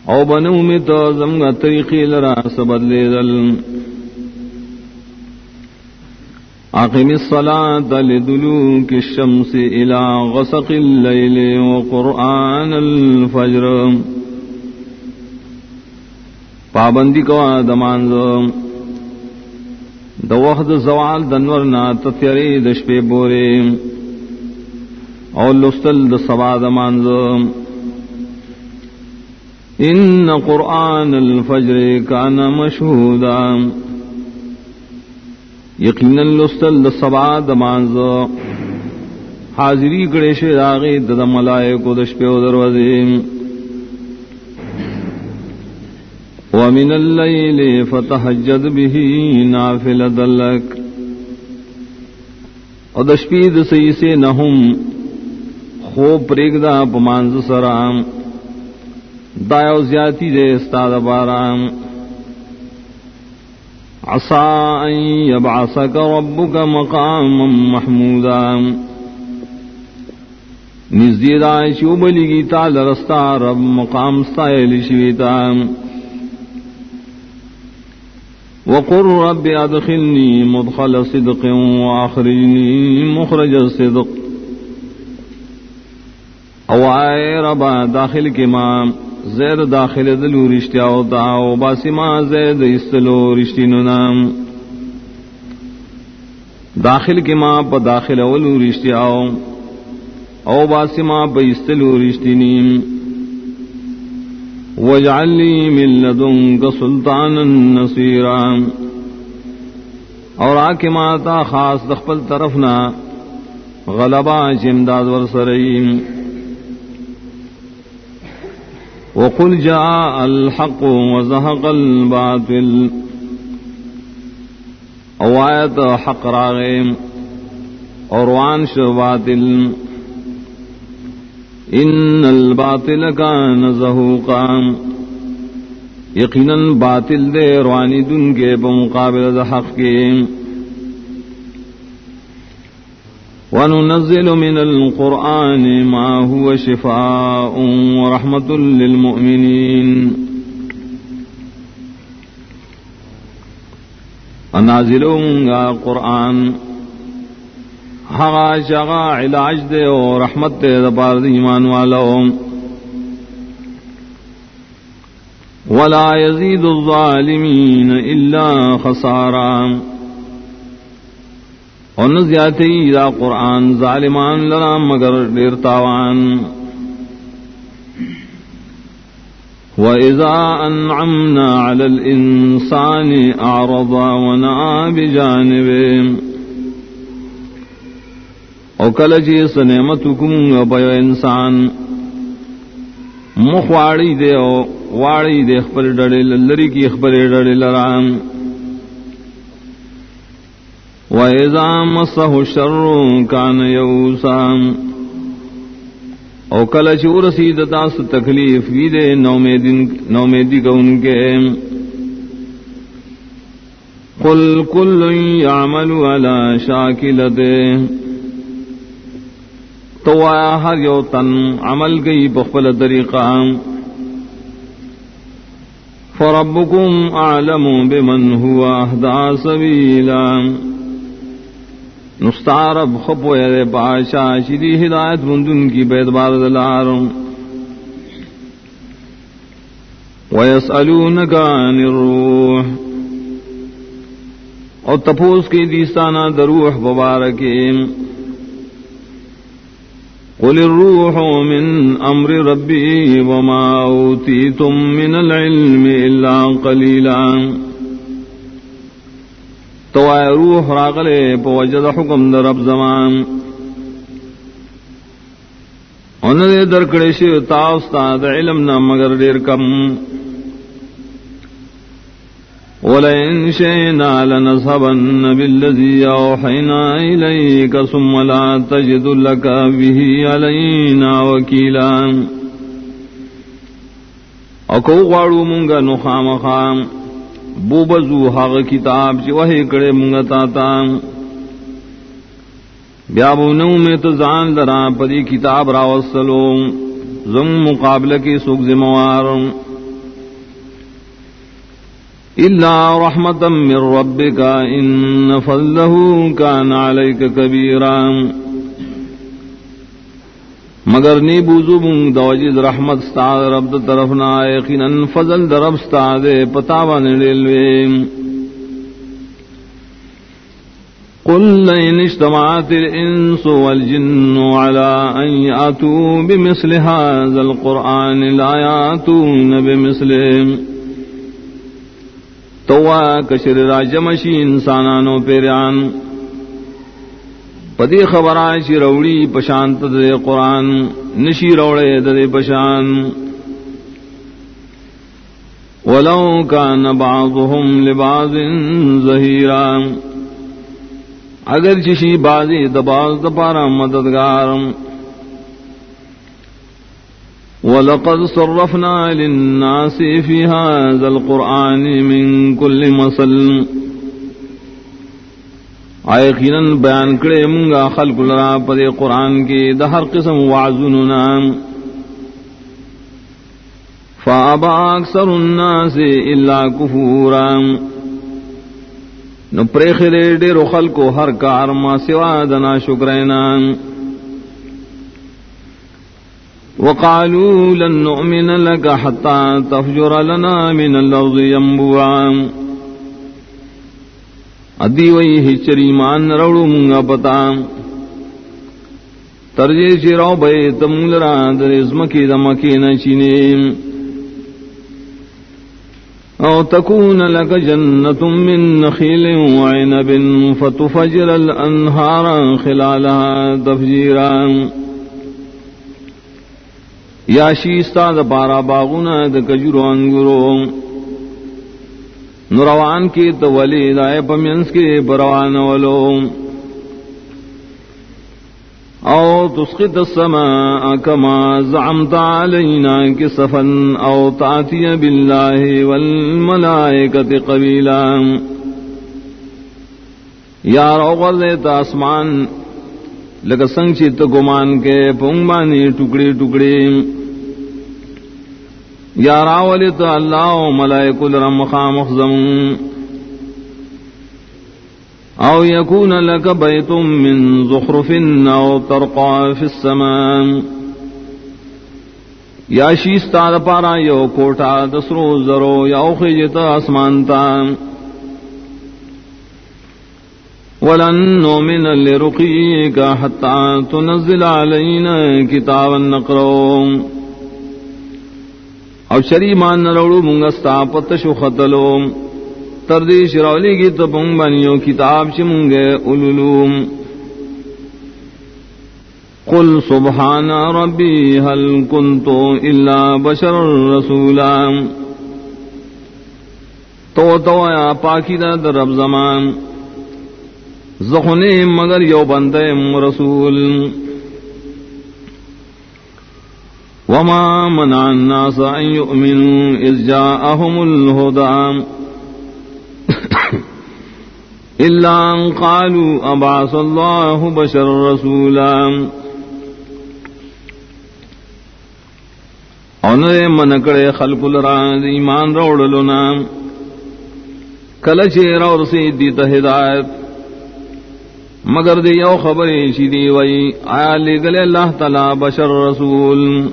B: او بنو میں تو زمگا طریقی لرا سبدلے دل أقم الصلاة لدلوك الشمس إلى غسق الليل وقرآن الفجر. پابندی کو دمان د وخت زوال دنور نا تتری دش پہ بورے. اور لستل د سبا دمان ان قرآن الفجر کان مشہودا. یقینا لستل سبا دمان حاضری کڑے شراغی د ملائے کو دش پہ دروازے. ومن الليل فتهجد به نافلة لك او دشپید سی سے نہم خوب پریگدا پمانز سرام. دایو زیادی دے استاد بارام. عصا ان يبعثك ربك مقاما محمودا. نزدید آئی شوبلی گی تال رستا رب مقام ستائل شویتام وقل رب ادخلني مدخل صدق واخرجني مخرج الصدق او آئے ربا داخل کے ماں زیر داخل دلو رشتیا ہوتا او باسی ماں زید استلو رشتی نام داخل کے ماں پا داخل اولو رشتیا او. باسی ماں پا استلو رشتی نیم واجعل لي من لدنك سلطانا نصيرا اور آکے ماتا خاص دخپل طرفنا غلبا چمداد ورسریم وقل جاء الحق وزهق الباطل. او آیت حق راغیم اور وانش باطل. ان الباطل کان زہوقا. یقینا باطل دے روانی دن کے بمقابل حق کے. وننزل من القرآن ما هو شفاء ورحمة للمؤمنين. ونازلون قرآن. ہوا شگا علاج دے او رحمت دے دبار دی ایمان والو. ولا يزيد الظالمين الا خسارا. ان زیاتی دا قرآن ظالمان لرا مگر دیر تاوان۔ وَإِذَا أَنْعَمْنَا عَلَى الْإِنسَانِ أَعْرَضَ وَنَعَى بِجَانِبِهِ۔ او کل جی سنعمت کم بیو انسان مخ واڑی دے او واڑی دے اخبر ڈڑے لری کی اخبر ڈڑے لرام وَإِذَا مَسَّهُ الشَّرُّ كَانَ يَوْسًا او کل چور رسید تاس تکلیف وی دے نومیدی کا ان کے قل کل یعمل علی شاکلته تو آیا ہر یو تن عمل گئی بخبل طریقہ؟ فربکم اعلم بمن ہوا اہدا سبیلا نستارب خپو یدے پاشا شری ہدایت بندن کی بیت بار دلار ویسألونک عن الروح. اور تپوس کی دیستانہ دروح مبارکیم. قل الروح من امر ربي وما اوتيتم من العلم الا قليلا تو روح راغلے پوجد حکم در رب زمان. ان دے درکڑے شی تاستا علم نہ مگر دیر کم. ولئن شئنا لنذهبن بالذي أوحينا إليك ثم لا تجد لك به علينا وكيلا اکو غاڑو منگا نخام خام, خام بو بزو حق کتاب چی وحی کڑے منگا تاتا بیابو نو میں تو زان درا پدی کتاب راوصلو زم مقابلہ کی سوک زموارم إلا رحمة من ربك إن فضله كان عليك كبيرا مگر نی بوزو بنگ دوجد رحمت ستا رب دا طرف نا، یقینا فضل دا رب ستا دے پتاوان ریلوے قل لئن اجتمعت الانس والجن على ان ياتوا بمثل هذا القران لا ياتون بمثله توا کشر راجمشی انسانانو پیران پدی خبران چی روڑی پشانت دے قرآن، نشی روڑے دے پشان. ولو کان بعضهم لبعض ظہیرا. اگر چشی بازی دباز دپارا مددگار. ولقد صرفنا للناس في هذا القرآن من كل مسلم آئے یقیناً بیان کرے منگا خلق لرا پدے قرآن کے دہر قسم وعزن نام فابا اکثر الناس الا کفورا نو پریخرے ڈیرو خلقو ہر کار ما سوا دنا شکرینا۔ وقالوا لن نؤمن لك حتى تفجر لنا من الأرض ينبوعا۔ ادی وئی ہچری مان روڑو منگا پتا۔ ترجے چیرو بے تمول را در ازمکی دمکی نچینے او تکون لك جنة من نخيل وعنب فتفجر الأنهار خلالها تفجيرا یا شیستا دا پارا باغونا دا کجرو انگرو نروان کی تو ولی دائے پمینس کی پروان ولو۔ او تسقط السماء كما زعمت علينا كسفا او تاتي بالله والملائكة قبيلا یا روغر دیتا اسمان لگا سنگ چیت گمان کے پنگبانی ٹکڑی ٹکڑی۔ یا راولی تو اللہ ملائک الرم خامخ زمون او یکون لک بیت من زخرف او ترقا فی السمان یا شیستا دا پارا یو کوٹا دسرو زرو یا خیجتا اسمانتا ولن نؤمن لرقیک حتی تنزل علینا کتابا نقرون او شری مان نروڑو مونگا ستا پتشو خطلو. تردی شراولی کی تو پنگ بانیو کتاب چی مونگے اولولوم قل سبحان ربی هل کنتو الا بشر رسولا تو تو یا پاکی دا در رب زمان. زخنے مگر یو بندے رسول. وما منع الناس أن يؤمنوا إذ جاءهم الهدى إلا أن قالوا أبعث الله بشر رسولا. اور من کڑے خلق الران ایمان روڑ لنا کل چیر اور سی دیت ہدایت. مگر دی یو خبری شی وئی. آیا لے گلے اللہ تعالی بشر رسول.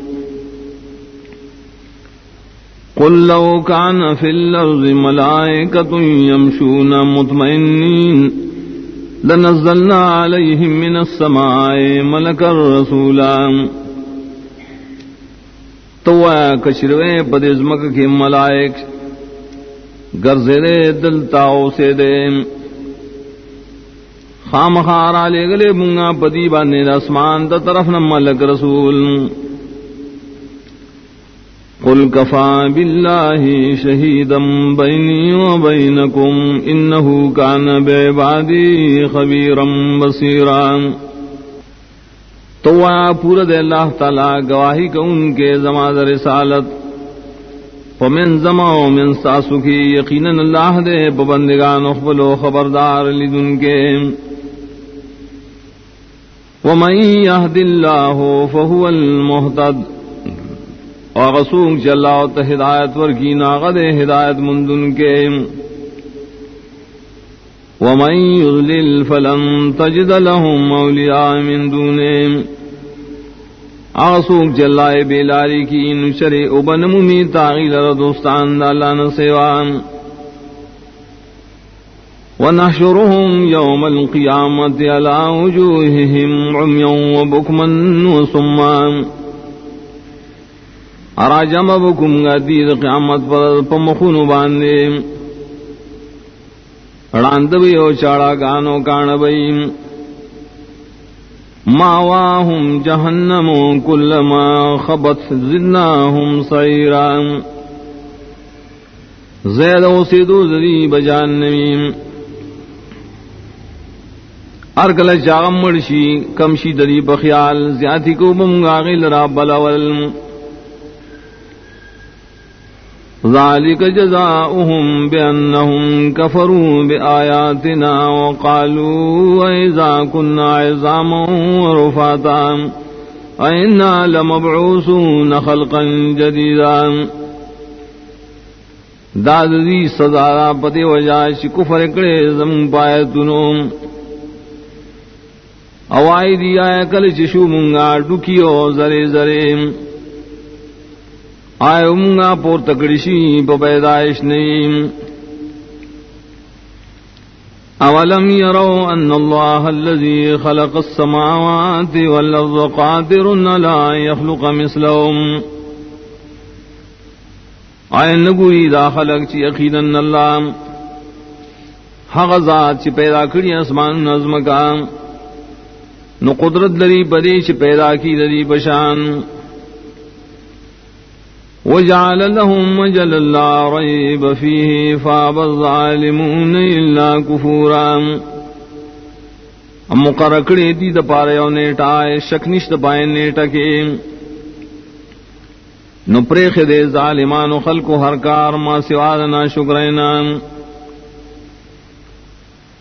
B: قل لو كان في الأرض ملائكة يمشون مطمئنين. لنزلنا عليهم من السماء ملك الرسولا تو کشروے پدزمک کے ملائک، گرزے دلتاؤ سے دے. خام خارا لے گلے منگا پدی بانے رسمان دا طرف نہ ملک رسول. قل كفى بالله شهيدا بيني وبينكم إنه كان بعبادي خبيرا بصيرا۔ تو پورا دے اللہ تعالی گواہی کا ان کے زما رسالت پمن زما من ساسو کی یقینا اللہ دے پابندگان اخبل و خبردار لدن کے۔ ومن يهد الله فهو المهتد۔ غسوم چلا تو ہدایت ور کی ناغد ہدایت مندن کے۔ ومن يضلل فلن تجد لهم أولياء من دونهم آسوک جلائے بیلاری کی نشر ابن ممی تاغیل ردوستان دالان سیوان ونحشرهم يوم القيامة على وجوههم عميا وبكما وصما اراجم بكم غديد قيامت پر پمخون باندے راند بھی او چاڑا گانو کان بھئی ماواہم جہنم کلما خبت زدناہم سعیران زید و سیدو ذری بجاننمیم ارکل چاغم مرشی کمشی دری بخیال زیادی کو بمگاغی لرا بلاول ذالک جزاؤہم بأنہم کفروا بآیاتنا وقالوا ایزا کننا عظاما ورفاتا اینا لمبعوثون خلقا جدیدا داد دی سزا پتی وجہ کفر کڑے زم پایتنوں اوائی دیا کل چشو منگا ڈکیو زرے زرے۔ آئے منگا پور تکڑشی پیدائش نیم۔ اولم يروا ان الله الذي خلق السماوات والارض قادر لا يخلق مثلهم آئے نگوئی دا خلق چی یقینا اللہ۔ حق ذات چی پیدا کری اسمان نظم کا۔ نو قدرت لری بدیش پیدا کی لری بشان وجعل لهم مجل لا ريب فيه، فاب الظالمون إلا كفورا. ام مقرکڑی دی دا پارے او نیٹا شکنش دا پائے نیٹا کے۔ نو پریخ دے ظالمان خلق ہر کار، ما سوادنا شکرینان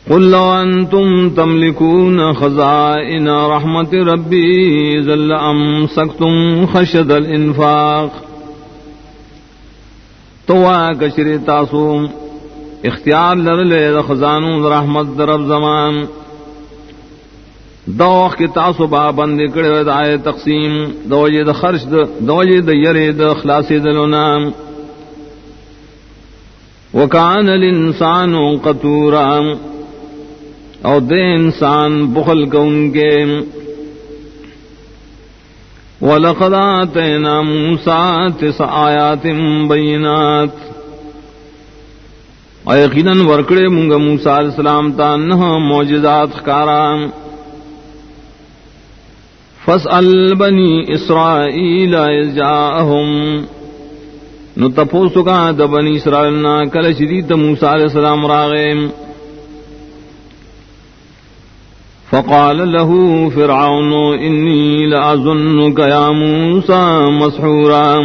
B: قل لو أنتم تملكون خزائن رحمة ربي ذل أمسكتم خشد الإنفاق توا کشر تاسو اختیار لرلے خزانو رحمت درب زمان۔ دوخ کی تاسو با بند کڑے دائے تقسیم دوجے د خرچ دوجے د یرے د خلاص دلونام وکان الانسان قطورا، او دے انسان بخل کو ان کے وَلَقَدْ آتَيْنَا مُوسَى تِسْعَ آيَاتٍ بَيِّنَاتٍ. اور ورکڑے منگا موسیٰ علیہ السلام تا نہ معجزات خکارا. فَاسْأَلْ بَنِي إِسْرَائِيلَ إِذْ جَاءَهُمْ. نو تپوسو کا دبنی اسرائیلنا کل شدید موسیٰ علیہ السلام راغیم. فقال له فرعون، إني لأظنك يا موسى مسحورا.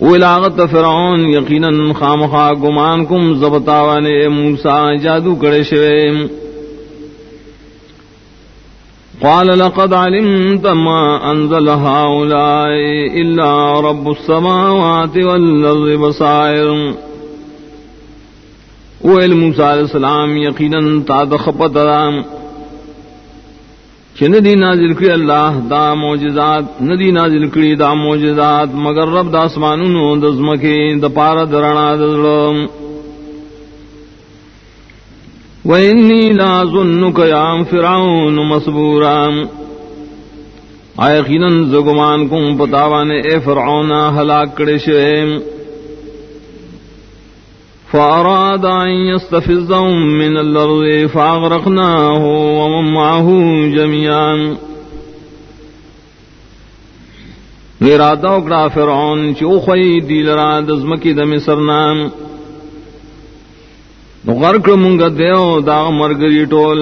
B: ولاغت فرعون یقینا خامخا گمان کم زبطاوانے موسیٰ جادو کرے شوے. قال لقد علمت ما انزل هؤلاء الا رب السماوات والارض بصائر. ویل موسیٰ علیہ السلام یقیناً تا دخپت رام چھ ندی نازل کری اللہ دا موجزات ندی نازل کری دا موجزات مگر رب دا اسمانونو دزمکی دا پارا درنا دزلم وَإِنِّي لَا ظُنُّكَ يَا فِرْعَوْنُ مَصْبُورًا. آئے یقیناً زگمان کم پتاوانے اے فرعون ہلاک کڑے شوئے فأراد أن يستفزهم من الأرض فأغرقناه ومن معه جميعا. غیراتا اکڑا فرعون چو خوئی دیل را دزمکی دمی سرنام نو غرق منگا دیو دا مرگری ٹول.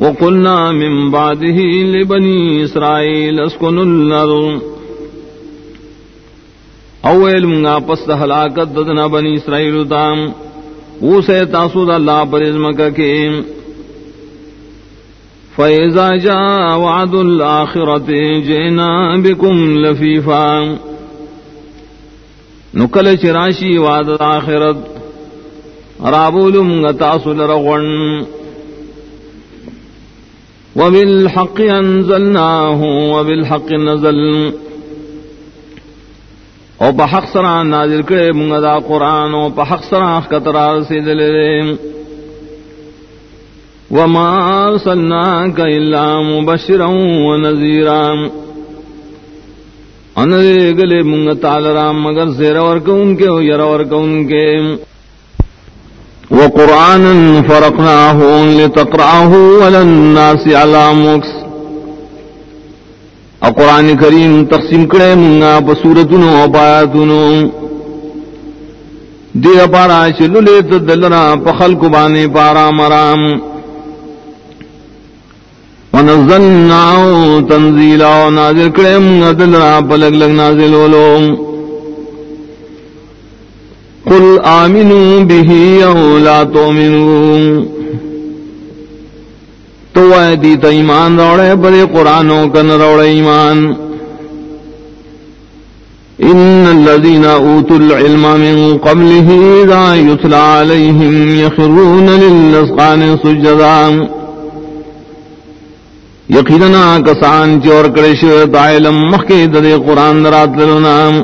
B: وقلنا من بعده لبني إسرائيل اسكنوا الأرض اویل منگا پس دا حلاکت ددنا بنی اسرائیل تام۔ او سے تاسو اللہ پر ازمکا کے۔ فیضا جا وعد الاخرت جینا بکم لفیفا نکل چراشی وعد الاخرت رابول منگا تاسو لرغن وبالحق أنزلناه وبالحق نزل او بحق سرا نازل کرے منگا دا قرآن او په بحق سرا خطرا سیدل وما أرسلناك إلا مبشرا ونذيرا۔ ان گلے منگ تالرا مگر زیر ورک ان کے یر ورک ان کے۔
A: وقرآنا فرقناه لتقرأه على الناس على مكس قرآن کریم تقسیم کرے منگا بصورتنو و بایاتنو دی پارا چلو لیت دلنا پخل کبانے پارا مرام ونزلناو تنزیلا و نازل کرے منگا دلنا پلگ لگ نازل ولوم قل آمنوا به او لا تؤمنوا. تو اے دیتا ایمان روڑے، بڑے قرآنوں کن روڑے ایمان۔ ان الذين اوتوا العلم من قبله اذا يتلى عليهم يخرون للذقان سجدا۔ یقینا کسان چور کرے شو علم مخی دے قرآن رات لنام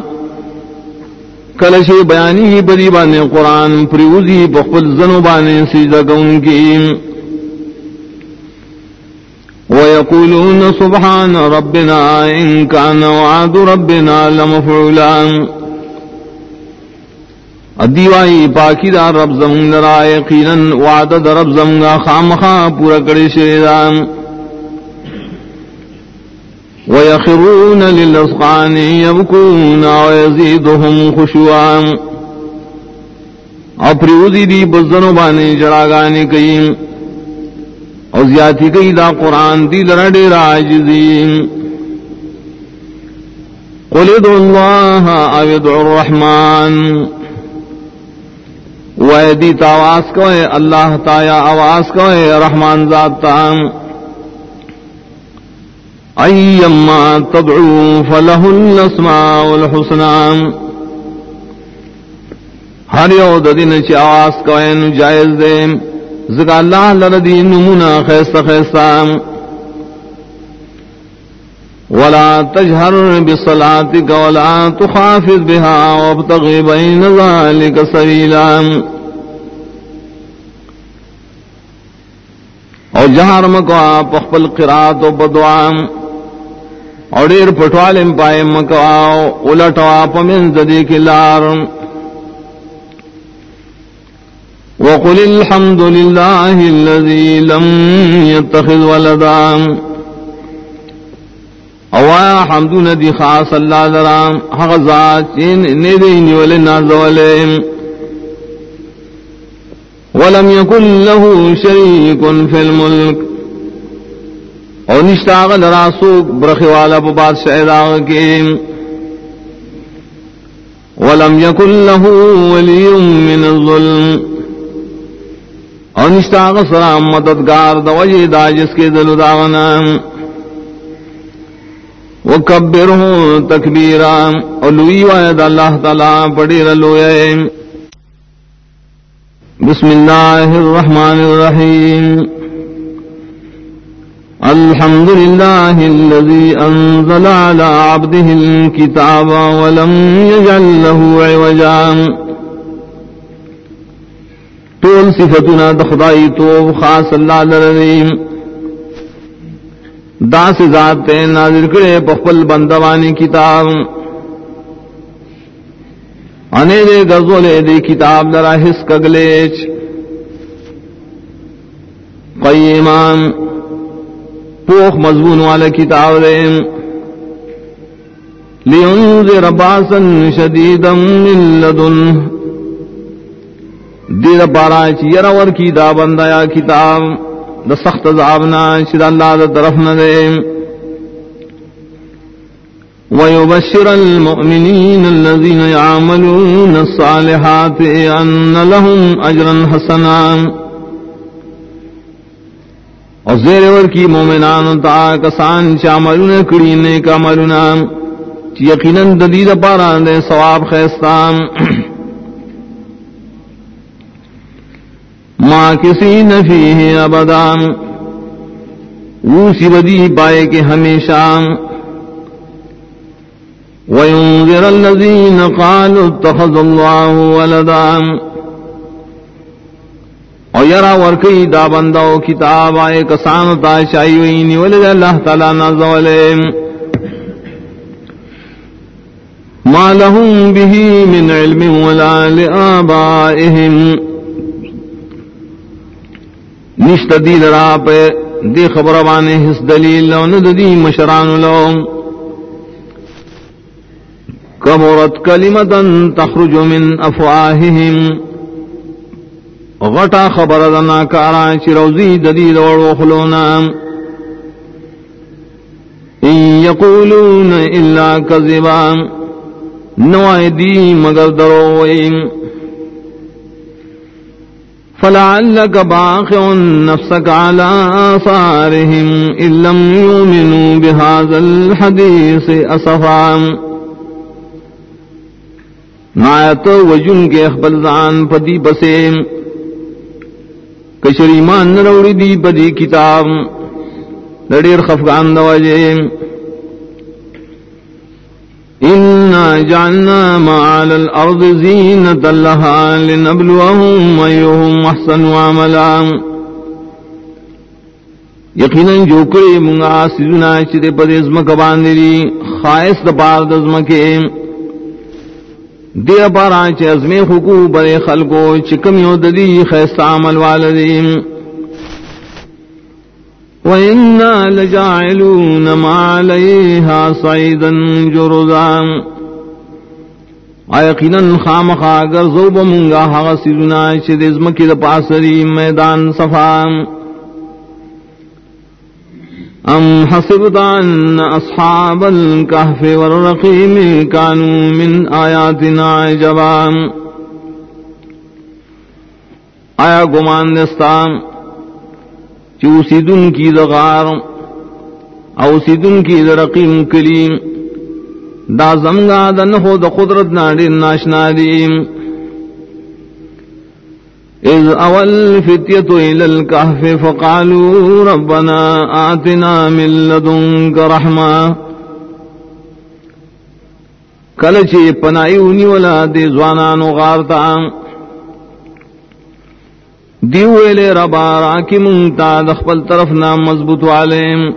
A: کلشی بیانی بدی بانے قرآن پریوزی بخبل زنو بانے سیدہ کون کی ويقولون سبحان ربنا إن كان وعد ربنا لمفعولا. ادیوائی پاکی دا رب زمون لرا یقینا وعد دا رب زمون خامخا پورا کڑی شریدان ويخرون للأسقان يبكون ويزيدهم خشوعا. اپریوزی دی بزنو بانے جڑاگانے کئی او زیادی کئی دا قرآن دی لرڈی راجزی قل ادعو اللہ او ادعو الرحمن. ویدی تاواز کوئے، اللہ تایا آواز کوئے، رحمان ذات تام ایما تدعو فلہ الاسماء الحسنام ہر یو دن چی آواز کوئن جائز دے. زکا اللہ لردی نمونا خیست خیستام ولا تجهر بصلاتك ولا تخافض بها وابتغي بين ذلك سبيلا او جہر مکوا پخپل قرات و بدعام اور ډیر پټوالم پای مکوا ولټوا پمن زدی کلار. وقل الحمد لله الذي لم يتخذ ولدا. او حمد ندی خاص اللہ درام حق ذات چین ندین ولنا زولیم ولم يكن له شريك في الملك اور نشتاغ لراسو برخی والا پا بادشاہ داغ کے. ولم یکن له ولی من الظلم. اور نشتاغ سرام مددگار دوجی دا جس کے دل داغنا وکبرہو تکبیرا اور لوی وائد اللہ تعالیٰ پڑی رلوئے بسم اللہ الرحمن الرحیم. الحمد لله الذي أنزل على عبده الكتاب ولم يجعل له عوجا. طول صفتنا دخضائی تو خاص اللہ لرزیم. دا سے ذات تے نازل کرے پخپل بندوانی کتاب. انے دے گزولے دے کتاب لرا حس کگلیچ. قیمان، پوخ مضمون والا کتاب دے. لینذر باسا شدیدا من لدن. دیر پارا چیر ور کی دا بندیا کتاب، دا سخت عذابنا شد اللہ دا طرف ندے ويبشر المؤمنين الذين يعملون الصالحات أن لهم أجرا حسنا۔ اور زیر ور کی مومنان تا کسان چاملون کڑینے کا ملونا یقیناً ددید پارا دے ثواب خیستان۔ ما کسی نفی ہے ابدان۔
B: اوسی بدی پائے کے ہمیشہ۔ وَيُنذِرَ الَّذِينَ قَالُوا اتَّخَذَ اللَّهُ وَلَدًا۔ او یرا ورکی دا بندو کتاب آئے کسان تا شایوینی ولد اللہ تعالی نازولے۔ ما لهم به من علم ولا لآبائهم۔ نشت دیل را پہ دی خبر بانے حس دلیل لو، ند دی مشران لو. کبرت کلمتا تخرج من افواہهم غٹا خبر دنا کارا چروزی ددی دوڑو خلونا. ان یقولون الا کذبا. نوائے دی مگر دروئیم. فلعلك باخع نفسك على آثارهم إن لم يؤمنوا بهذا الحديث أصفا. نایت وجن کے اخبر زان پدی بسیم کشری مان نروڑی دی پدی کتاب. لڑیر خفگان دواجے إنا جعلنا ما على الأرض زينة لها لنبلوهم أيهم أحسن عملا. یقینا جو کرے منگا سجنا چتے پد ازمک باندری خائص دپار دزمکے دیر پارا چ ازمی خکو برے خلقو چکم یو ددی خیست عمل والدیم وَإِنَّا لَجَاعِلُونَ مَا عَلَيْهَا صَعِيدًا جُرُزًا. آیقیناً خامخا اگر زوب منگا حغا سیدنا چد ازمکی دا پاسری میدان صفام ام حسبت ان اصحاب الكهف والرقيم كانوا من آياتنا عجبا۔ آیا گمان دستا۔ چو سیدن کی دغار او سیدن کی درقیم کلیم۔ دا زمگا دن خود قدرت ناڑی ناشنا دیم اذ اول فتیت الى الكهف فقالوا ربنا آتنا من لدنك رحمة کلچی پنائیونی ولا دی زوانانو غارتا. دیویلے ربا راکی منتا دخپل طرف نام مضبوط والیم.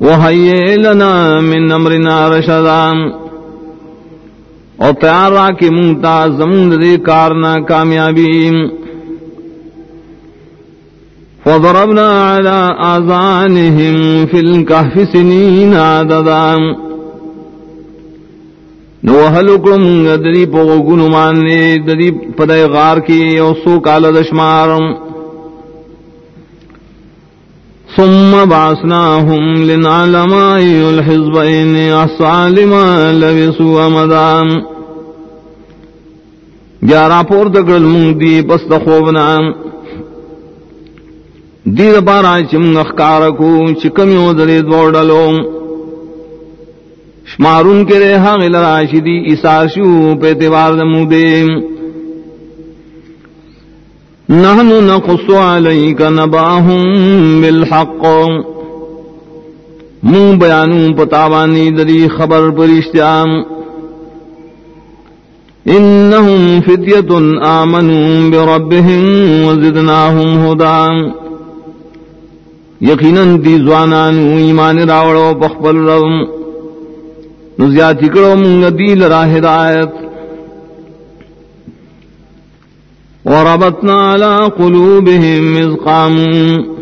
B: وحیے لنا من امرنا رشدام اور تیار را کی منگتا زمند دے کارنا کامیابی فضربنا على آذانهم في الكهف سنين عددا۔ نو هلکم دری پو گنو ماننے دری پدے غار کی او سو کال دشمارم ثم بعثناهم لنعلم أي الحزبين أحصى لما لبسوا أمدا جارا پور دکڑل مونگ دی پس دخوبنا دی دپارا چم اخکارکو چکمیو دلی دوڑلو شمارون کے رہا غل راشدی اساشو پیتوار دمو دیم نحن نقص عليك نباهم بالحق. من بیانوں پتاوانی دری خبر پرشتیام انہم فتیت آمنوا بربهم وزدناهم هدى یقیناً دی زوانانو ایمان راوڑو پخبل رم نزیاتی کرو منگ دیل راہ ہدایت. وربطنا على قلوبهم إذ قاموا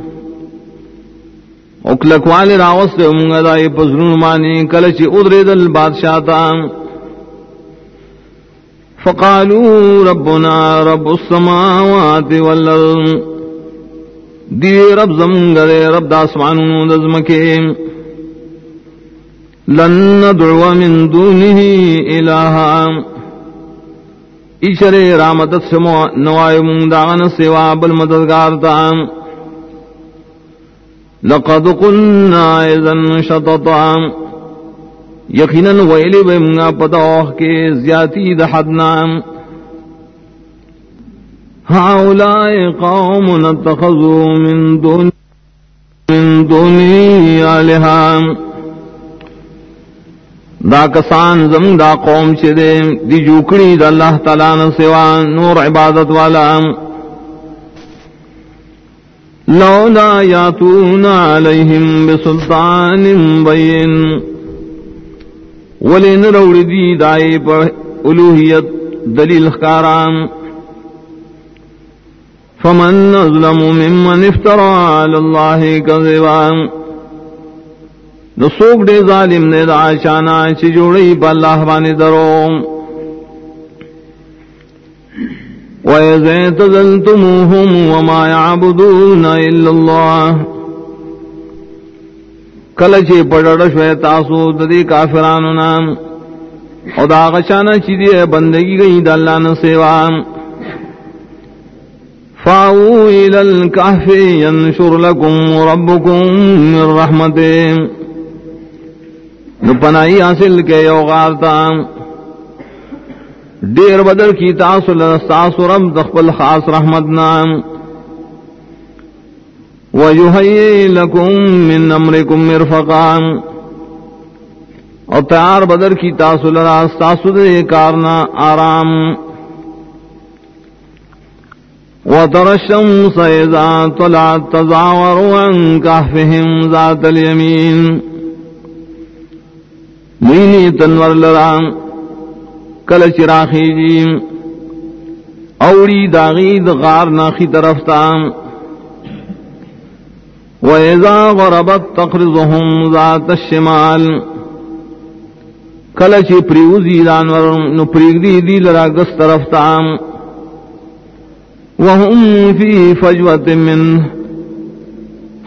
B: اکلک والی راوست امگا دائی پزرون مانی، کلچی ادرید البادشاہ تام فقالوا ربنا رب السماوات والارض. دی رب زمگا دے، رب داسمانو دزمکے لن ندعو من دونه الہا. ایشرے رامدت سمو نوائے مندان سوا بل مددگار تام لقد قلنا اذن شططام یقینا ویلی بمگا پتاوح کے زیادی دحدنام هؤلاء قوم اتخذوا من دون دونی آلہام دا کسان زم دا قوم چے دے، دی جوکڑی دا اللہ تعالیٰ نسوا نور عبادت والا. لولا یاتون علیہم بسلطان بین. ولین روڑ دی دائی پر الوحیت دلیل خکاران. فمن ظلم ممن افترى على الله كذبا نسوک دے ظالم نے دا شانا چی جوڑی با اللہ بانی درو. وَإِذَا اعْتَزَلْتُمُوهُمْ وَمَا يَعْبُدُونَ إِلَّا اللَّهَ. کل چی پڑڑ شوئے تاسو ددی کافرانو نام. او دا غشانا چی دی بندگی گئی دا اللہ نسیوان فاؤ إلى الكهف ينشر لكم ربكم من رحمته. نو پنائی حاصل کے یو غارتا دیر بدر کی تاثل تاثر رب دخل خاص رحمت نام ويهيئ لكم من امركم مرفقا۔ اور تیار بدر کی تاثل تاثر کارنا آرام۔ وترى الشمس إذا طلعت تزاور عن كهفهم ذات اليمين۔ مینی تنور لرام کل چراخی جیم اوڑی داغید غار ناخی طرف تام وَإِذَا غَرَبَتْ تَقْرِضُهُمْ ذَاتَ الشِّمَالِ کل چی پریوزی دانور نو پریگ دی دی لرا گس طرف تام وَهُمْ فِي فَجْوَةٍ مِّنْ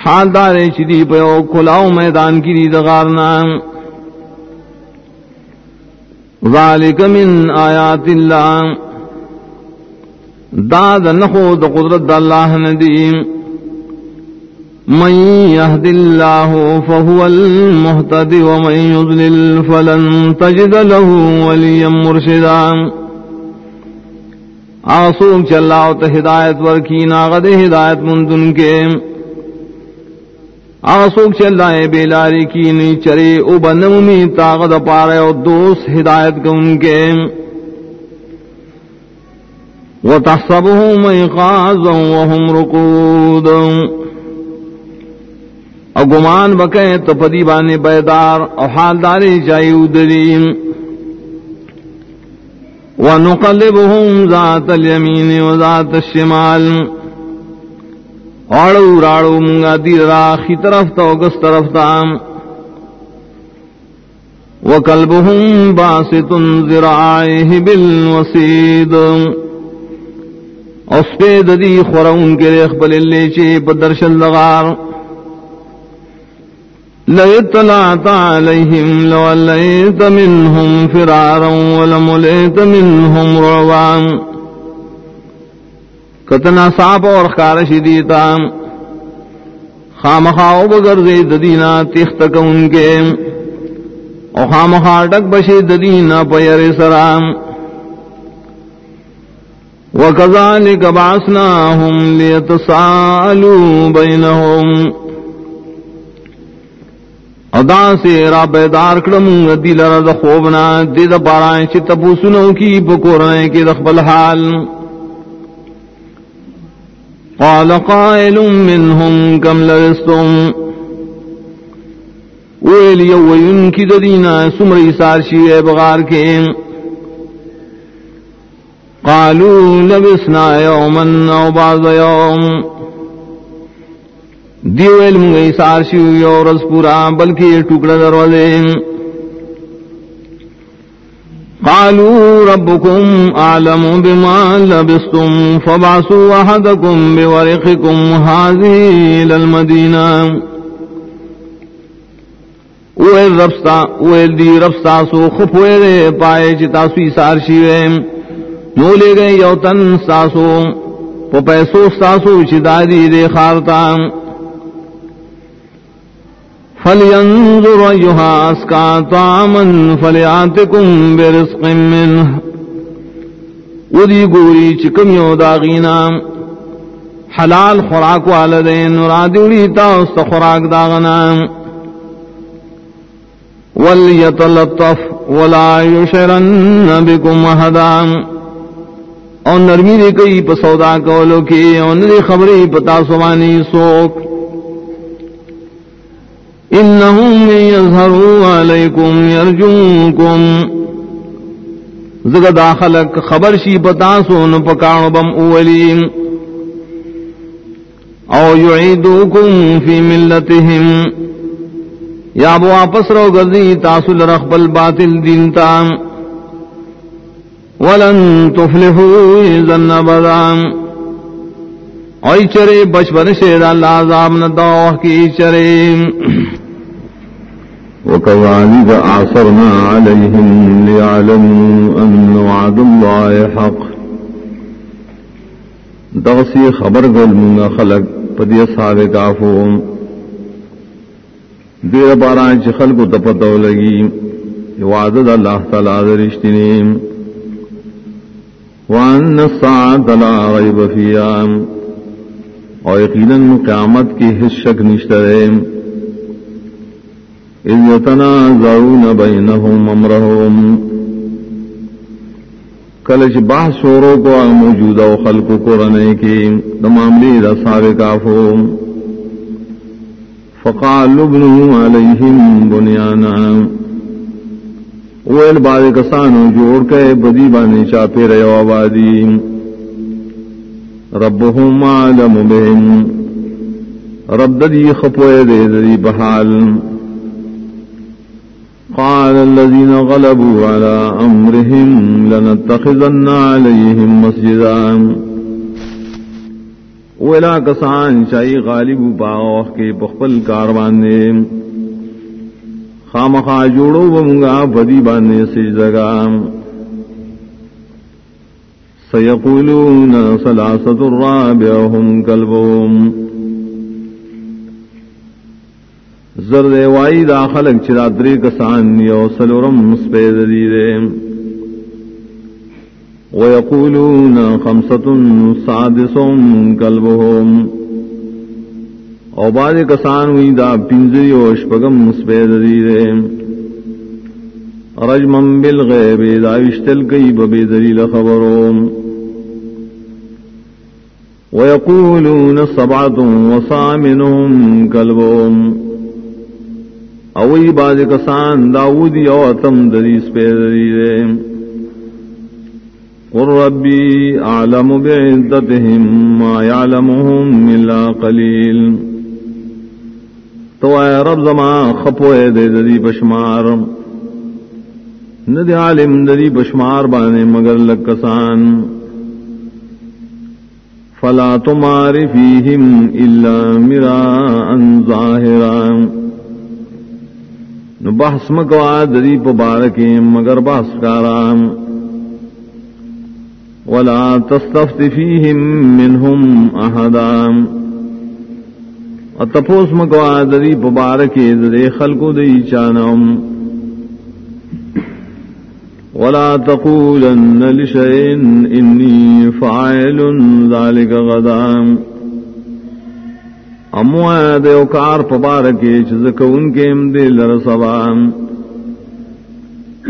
B: حال دارے چی دی پیو کلاو میدان کی دی دغارنام ذالک من آیات اللہ۔ داد نخو دا قدرت اللہ ندیم من يهد الله فهو المهتد ومن يضلل فلن تجد له وليا مرشدا۔ آسوک چلاو تا ہدایت ورکین آغد ہدایت مندن کے۔ آسوک چلائے بیلاری کی نی چرے، او بنمی طاقت پارے او دوست ہدایت کے ان کے۔ وتحسبهم ايقاظا وهم رقود۔ او گمان بکے تو پدی بانے بیدار او حال داری چاہیے ادریم ونقلبهم ذات اليمين وذات الشمال۔ آڑو راڑو منگا دیر راخی طرف تا گس طرف تا وکلبهم باسط ذرائه بالوسید. اس پہ ددی خورون کے ریخ بل لیچے بدرشن لغار. لئطلعت علیہم لولیت منہم فرارا ولملیت منہم رعوان. کتنا صاف اور خارش دیتا خام خاؤ بگر دینا تخت ان کے او خام خاٹک بشی ددینا پیر سرام وکذالک بعثناہم لیتسالو بینہم ادا سے را بیدار کڑم دل رد خوبنا دید پارائیں چت پوسنوں کی بکورنے کی دخبل حال. قال قائل منهم كم لبستم؟ ویل یو کی ددینا سمری سارشی بغار کے۔ قالوا لبسنا يوما او بعض يوم دیو علم گئی سارشی یو رز پورا، بلکہ ٹکڑا دروازے۔ قالوا ربكم أعلم بما لبستم فبعثوا أحدكم بورقكم هذه إلى المدينة. ویل ربستا ویل دی ربستا سو خفوے دے پائے چتا سوی سارشی وے نو لے گئے یو تن ساسو، پو پیسو ساسو چتا دی دے خارتا. فلينظر أيها أسكى طعاما فليعتكم برزق منه ودي قوري چکم یو داغینا حلال خوراک والدین رادی تا اس خوراک داغنا ولیتلطف ولا یشرن بکم احدام اور نرمی دے کئی پا سودا کولو کی اور نری خبری پتا سوانی سوک انہم یظہروا علیکم یرجونکم زگا داخلک خبر شی پتا سون پکانو بم اولیم او یعیدوکم فی ملتہم یا بو واپس رو گردی تاسل رخبل باطل دین تام ولن تفلحوا اذن ابدا اوئی چرے بچپن شیر اللہ عذاب ندوح کی چرے۔
A: وكذلك أعصرنا عليهم ليعلموا أن وعد الله حق۔ دغسی خبر گل منگا خلق پدی اصحاب کافوم دیر باران چی خلقو تپتو لگی وعدد اللہ تعالی درشتنیم وان الساعة لا غيب فيها اور یقینا قیامت کی حس شک نشترے اذ يتنازعون بينهم امرهم کلچ باہ شوروں کو موجودہ و خلق کو رنے کی معاملی رسار کافو فقال ابنوا عليهم بنيانا ویل بار کسانو جوڑ کے بدی بانے چاپے رہے آبادی۔ رب عالم بہم رب ددی خپوئے دے ددی بحال. قال الذين غلبوا على أمرهم لنتخذن عليهم مسجدا. ولا کسان چاہی غالب باغ کے بخبل کاروان نے. خام خا جوڑو بمگا بدی بانے سجدگا. سیقولون سلاست الرابعهم کلبهم زرد وائی دا خلق چرا دری کسان یو سلورم سپید دیدے ویقولون خمسة سادسهم کلبهم او بعد کسان ہوئی دا پنجری و شپگم مسپید دیرے رجمم بالغیب دا وشتل کئی ببی دلیل خبروم ويقولون سبعة وثامنهم كلبهم اوئی بعد کسان داودی او اتم دریس پیدری قل ربی اعلم بعدتهم ما يعلمهم الا قلیل تو اے رب زما خپوئے دے ددی بشمار. ندی عالم ددی بشمار بانے مگر لکسان. فلا تمار فیہم الا مراء ظاہرا نو بحث مکوا ددی پبارکی مگر بحث کارام. ولا تستفت فیہم منہم احدام تپوس مکوا دری پبارکی دے خلق دی چانم. ولا تقولن لشيء اني فاعل ذلك غدا. امو دیو کار پبارکی چزک ان کے ام دل رسوام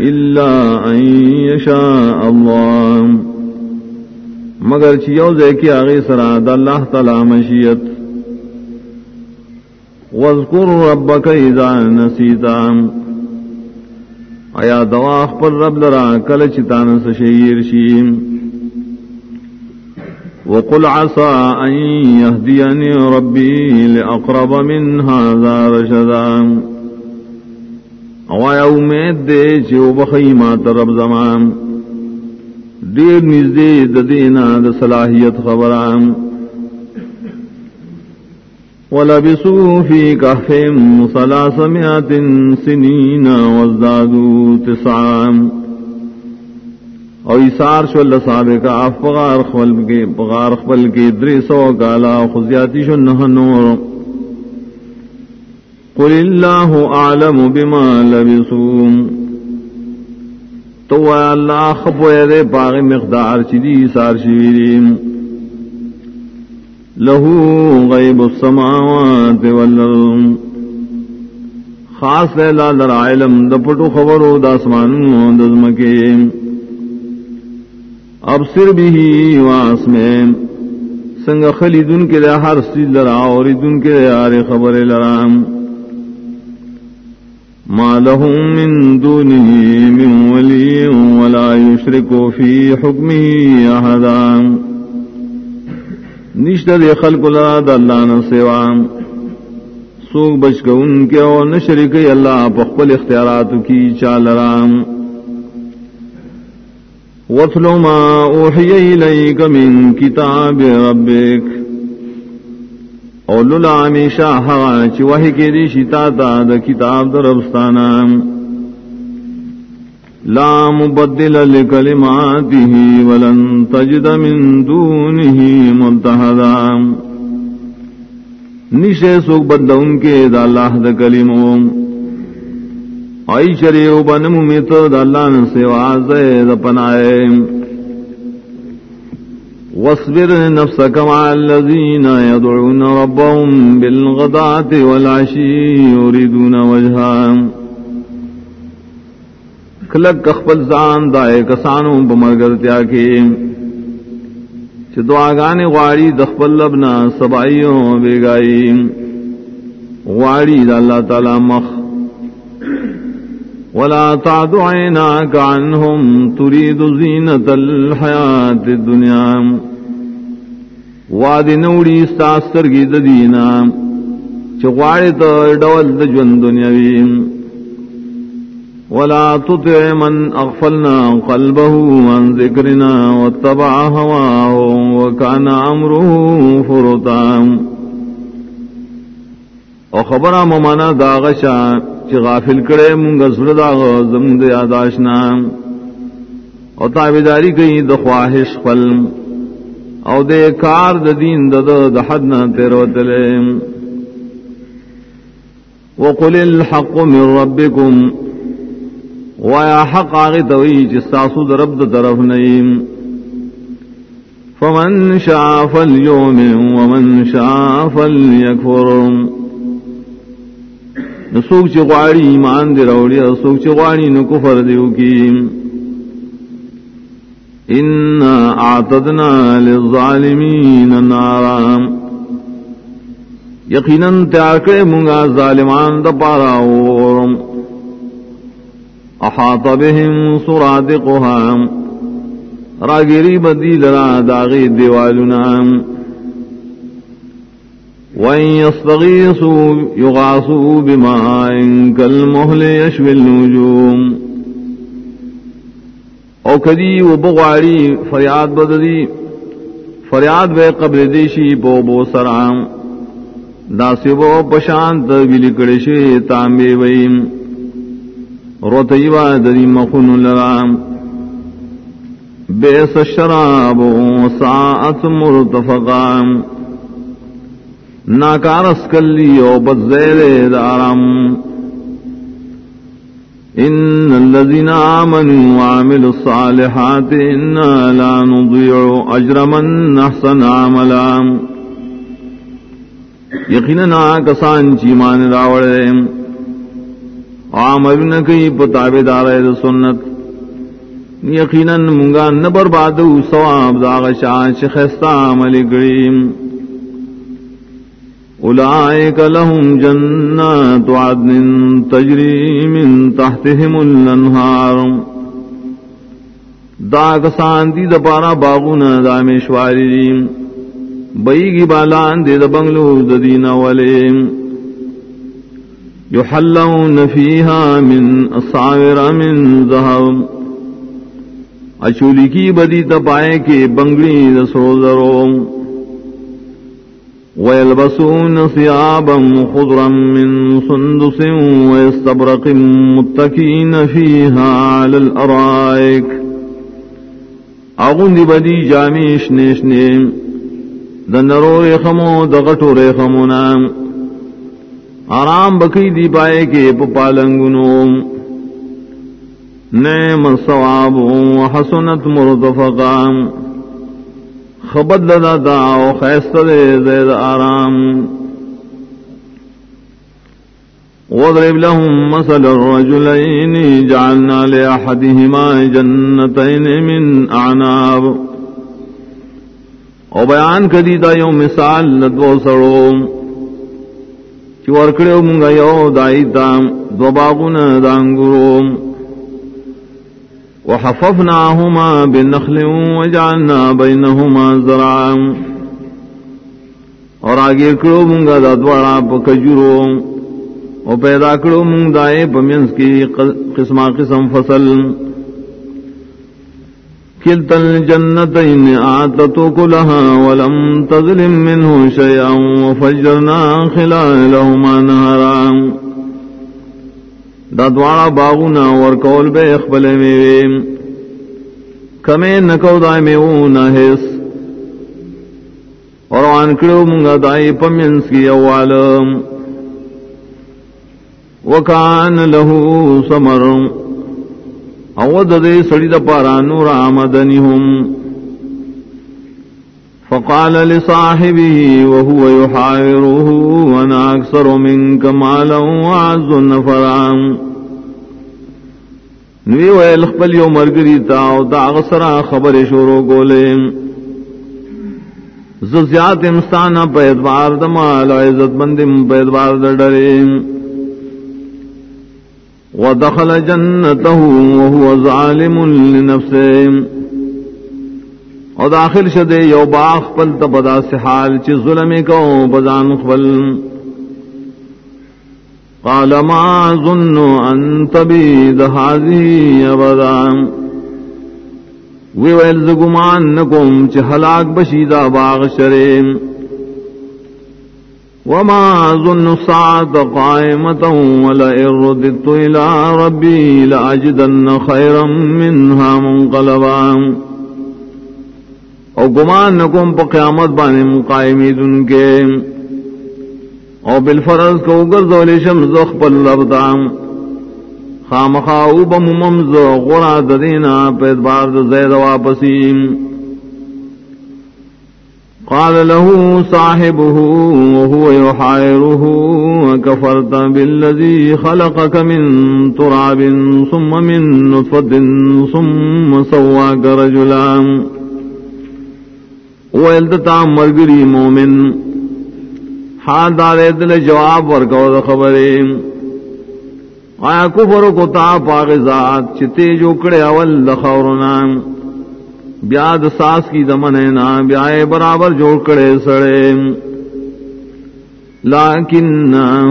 A: الا ان يشاء الله مگر چیو دے کی آگے سرا اللہ تعالی مشیت. واذکر ربک اذا نسیتا. ایا دواخ پر رب لرا کل چتان سشیر شیم وقل عسى أن يهديني ربي لأقرب من هذا رشدا. او امید دے چو بخیمات رب زمان. دیر نزدے ددینا د صلاحیت خبران. ولبسوا في كهفهم ثلاثمائة سنين وازدادوا تسعا. او ایسار شو اللہ صحابے کا آف پغار خبل کے پغار خبل کے دری سو کالا خزیاتی شو نہ نور قل اللہ اعلم بما لبسوا تو اللہ خبوئے دے پاغ مقدار چیدی سار شویریم
B: لہو غیب السماوات والارض خاص ہے لا در علم د پٹو خبرو داسمان دزمکے اب سر بھی واس میں. سنگ خلی دن کے ہر سی لڑا اور دن کے آر خبر لرام. ما لهم من دونه من ولي ولا يشرك في حكمه أحدا نشتر خلق لا دلانا سوا. سوک بچ کے ان کے اور نشرک اللہ پخبل اختیارات کی چال رام. وَاتْلُ مَا أُوحِيَ إِلَيْكَ مِن كِتَابِ رَبِّكَ او لولا ہمیشہ ہوا چی وحی کے دی شتاتا دا کتاب در ربستانا لا مبدل لکلماته ولن تجد من دونه ملتحدا نشے سوک بدل ان کے دا اللہ دا کلموں. آئی چریو بنمو میتو دا اللہ نسیوا زید پنائے. واصبر نفسك مع الذين يدعون ربهم بالغداة والعشي يريدون وجها کلک اخبل زان دائے کسانوں بمرگرتیا کے چدعا گانے غاڑی دخبل لبنا سبائیوں بیگائی غاڑی دا اللہ تعالی مخ. ولا تعد عيناك عنهم تريد زينة الحياة الدنيا واد نوڑی استاستر کی ددینا چغواڑی تو ڈول دجون دنیاوی. ولا تطع من اغفلنا قلبه عن ذكرنا واتبع هواه وكان امره فرطا. وخبر ممانا داغشا چی غافل کرے منگا سردا زمد یاداشنا. او تابداری کئی دخواہش پل او دے کار د دین د د حدنا تیرو تلے. وقل الحق من ربكم ويا حق آغی توی چستاسو د رب د طرف نیم فمن شاء فليؤمن ومن شاء فليكفر. نسوک چی غواری ایمان دی روڑی، سوک چی غواری نو کفر دیو کی ان اعتدنا للظالمین نارا. یقینا تیاکے منگا ظالمان دا پارا ورم احاط بهم سرادقها. راگیری بدی لرا داغی دیوالنام وَإِن يَسْتَغِيثُوا يُغَاثُوا بِمَاءٍ كَالْمُهْلِ يَشْوِي النُّجُومَ. او کدی و بغواری فریاد بددی. فریاد بے قبر دیشی بو بو سرام. داسی بو پشانت بلی کڑشی تامبی ویم. روتیوا دری مخون لرام بیس الشراب ساعت مرتفقام ناکار اسکلی او بدزیر دارم. ان الذين امنوا وعملوا الصالحات انا لا نضيع اجر من احسن عملا. یقینا کسان چی مان راوڑے. عمل نہ کئی پتاوے دار سنت. یقینا منگا نہ برباد ثواب داغ شان شخصا عمل گریم أولئك لهم جنات عدن تجري من تحتهم الأنهار دا کسان دی دا پارا باغونا دا میشواری بیگی بالان دی دا بنگلو دا دینا ولیم یحلون فیها من اصاور من ذهب. اچولی کی بدی تا پائے کے بنگلی دا سرو ويلبسون ثيابا خضرا من سندس ويستبرق متكين فيها على الأرائك. أغن بدي جاميش نيشني دنرو رخمو دغتو رخمونا آرام بکی دی پائے کے پالنگنوم نعم الثواب وحسنت مرتفقا
A: خبد لداتا وخیست دے زید آرام. واضرب لهم مثل الرجلين جعلنا لأحدهما جنتين من أعناب. وبيان كديدا يوم مثال لدو سروم چی ورکڑی و منگا یو دائیتا دو باغون دانگرو وحففناهما بالنخل وجعلنا بینهما زرعا اور آگے کرو منگا دا دوڑا پا کجورو. اور پیدا کرو منگ دائے پمینس کی قسمہ قسم فصل. كلتا الجنتين آتت كلها ولم تظلم منه شيئا وفجرنا خلالهما نهرا. دا باغونا ورکول بے اخبل میوے کمے نکو دائے میوونا حس اور وانکڑو منگا دائی پمینس کی اوالم وکان لہو سمرم او د دې د پارا نور آمدنهم فقال لصاحبه وهو يحاوره وانا اكثر منك مالا واعز نفرا. نوی ویل خپل یو مرګری تا دا غسرا خبر شروع کولې. ز زیات انسان په ادوار مال عزت بندم په ادوار د ودخل جنته وهو ظالم لنفسه. او داخل شده یو باغ پل تبدا سے حال چی ظلمی کو بزان خبل. قال ما ظن ان تبید حاضی ابدا. وی ویل زگمان نکم چی حلاک بشیدہ باغ شریم. وما ظن الساعة قائمة ولئن رددت إلى ربي لأجدن خيرا منها منقلبا او گمان نکم پا قیامت بانے مقائمی دن کے او بالفرض کو گرد شمز اخبر لبتا خامخاوب بمممز غراد دینا پیدبار زید واپسیم قال له صاحبه وهو يحائره وكفرت بالذي خلقك من تراب ثم من نطفة ثم سواك رجلا. ويلتتا مرقري مومن. حال دارے دل جواب ورکو خبریں. آیا کفر کو تا پاغ چتے جو کڑے اول دخورنام بیاد ساس کی دمن ہے نا، بیائے برابر جوڑ کڑے سڑے۔ لا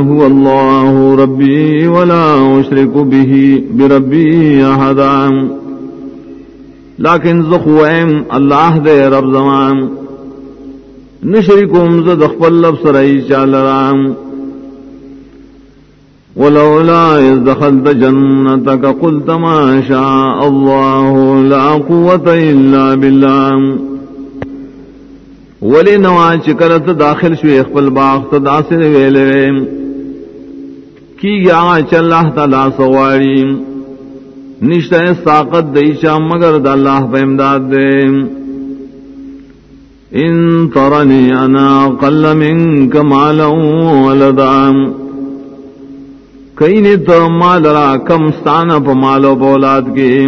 A: هو اللہ ربی ولا اشرک به بربی احدا۔ لیکن زخویم اللہ دے رب زمان۔ نشرکم زدخ پلب سرائی چال رام ولولا إذ دخلت جنتك قلت ما شاء الله لا قوة إلا بالله. ولی نواز چکرت داخل شوی اخبر باغ تدا سے کی گیا چلاہ تلا سواری نشتہ ساقت دیشا مگر دا اللہ پہ امداد دے ان ترنی انا قل منک مالا ولدام کئی نے تو مال را کم ستان پ مالو بولاد کے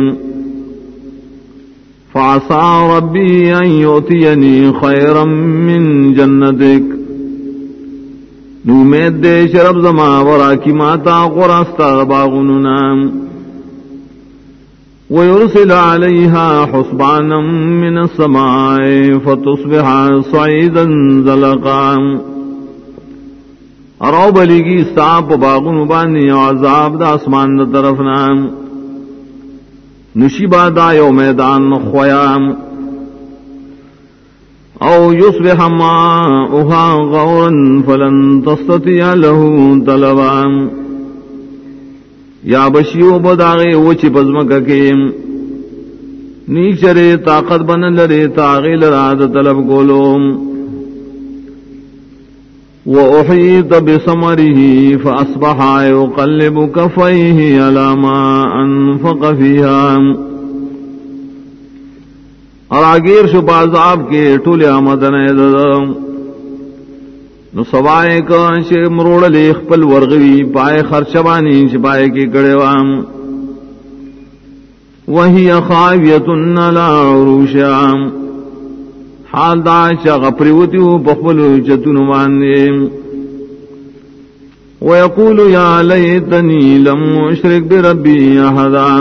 A: فاسا ربی ان یعطینی خیرا من جنتک. نومید دے شرب زما ورا کی ماتا قرستا باغننا ويرسل عليها حسبانا من السماء فتصبح صعيدا زلقا. ارو بلی گی ساپ باغن بانی عذاب دا آسمان دا طرف نام. نشی باد میدان خویام. او یصبح ماؤها غورا فلن تستیا لہو طلبا یا بشیو بداغی وچی پزمکا کیم. نیچرے طاقت بن لرے تاغی لراد طلب کولوم وأحيط بثمره فأصبح يقلب كفيه على ما أنفق فيها. اور شو بازاب کے ٹولے مدن سوائے کا مروڑ لیخ پل ورغوی پائے خرچبانی شپائے کی کڑے وام. وہی خاویتن لا عروشام حال دا چا غپریوتیو بخبلو چتون واندے ويقول يا ليتني لم اشرك بربي احدا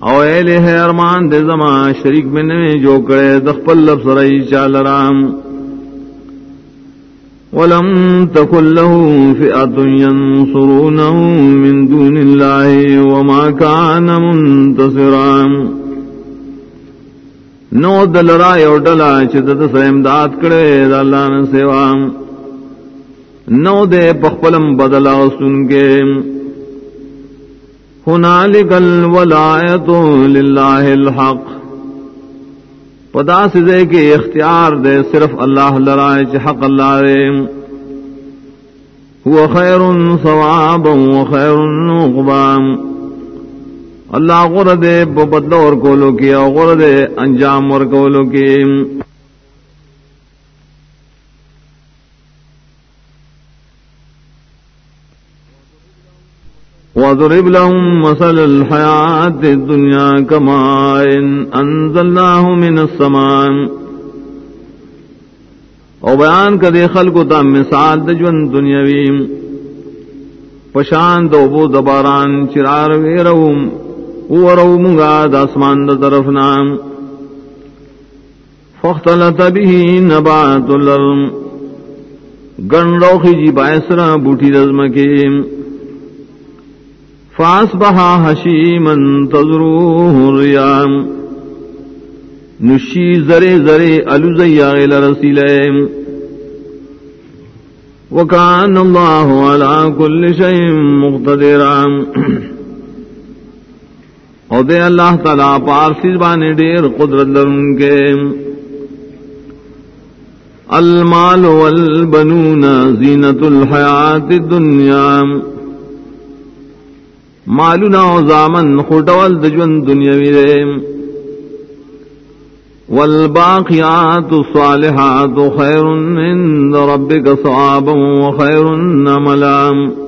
A: او ایلے ہے ارمان دے زمان شریک میں نے جو کرے دخپل لفظ رئی چال رام ولم تكن له فئة ينصرونه من دون الله وما كان منتصرا. نو دل رائے اور ڈلا چدت سے امداد کرے اللہ نے سیوام نو دے پخپلم بدلا سن کے هنالك الولاية لله الحق پدا سے کے اختیار دے صرف اللہ لرائے حق اللہ رے هو خیر ثوابا وخیر عقبا اللہ غر دے بدلو اور کولو کی غر دے انجام اور کولو کی۔ وضرب لهم مثل الحياة الدنيا كما إن أنزلناه من السماء۔ او بیان کدے خلق تا مثال دجون دنیاوی۔ پشان دو بو دباران چرار ویروم ورو منگا داسمان دا طرف نام فاختلط به نبات الارم گن روخی جی بائسرا بوٹی رزمکیم فاس بہا حشی من ریام نشی زرے زرے الزیا رسیل وکان اللہ علا کل شیم مقتدرام. او دے اللہ تعالی پارسی بانے ڈیر قدرت لرن کے۔ المال والبنون زینت الحیات الدنیا۔ مالونا او زامن خٹول دجون دنیاوی دے۔ والباقیات الصالحات خیر عند ربک صعابا وخیر نملام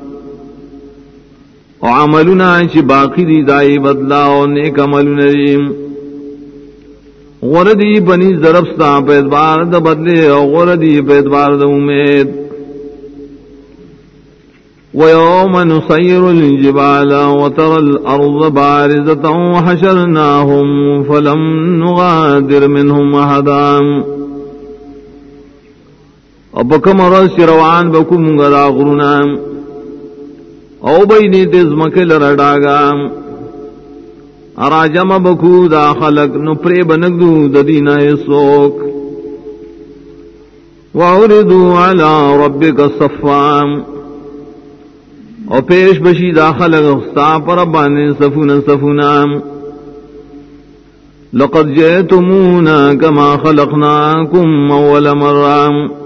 A: او عملنا چی باقی دی دائی بدلا او نیک عملنا دیم غردی بنی ضربستا پیدبار دا بدلے او غردی پیدبار دا امید. ويوم نصير الجبال وترى الأرض بارزة وحشرناهم فلم نغادر منهم أحدا وبكم رس روان بكم غدا غرنا او بيني تزمك لرداغا اراجم بكو دا خلق نپري بنگدو ددينا يسوك وعرضوا على ربك الصفام او پیش بشی داخل غستا پر بان سفون سفونا لقد جئتمونا كما خلقناكم اول مرام.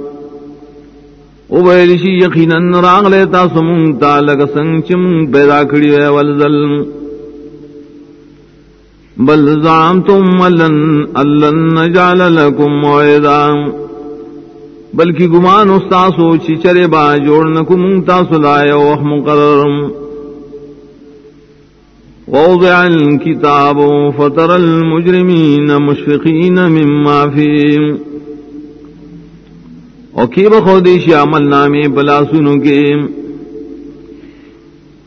A: او بیلشی یقینا راغ لیتا سمون تالک سنچم پیدا کری وے والظلم بل زعمتم ملن اللن نجعل لكم موعدام بلکہ گمان استاسو چی چرے با جوڑ نکو منگتا سلائے وح مقررم ووضع الكتاب فتر المجرمین مشفقین مما فیم اور کی بخودیشی عمل نامی بلا سنو کے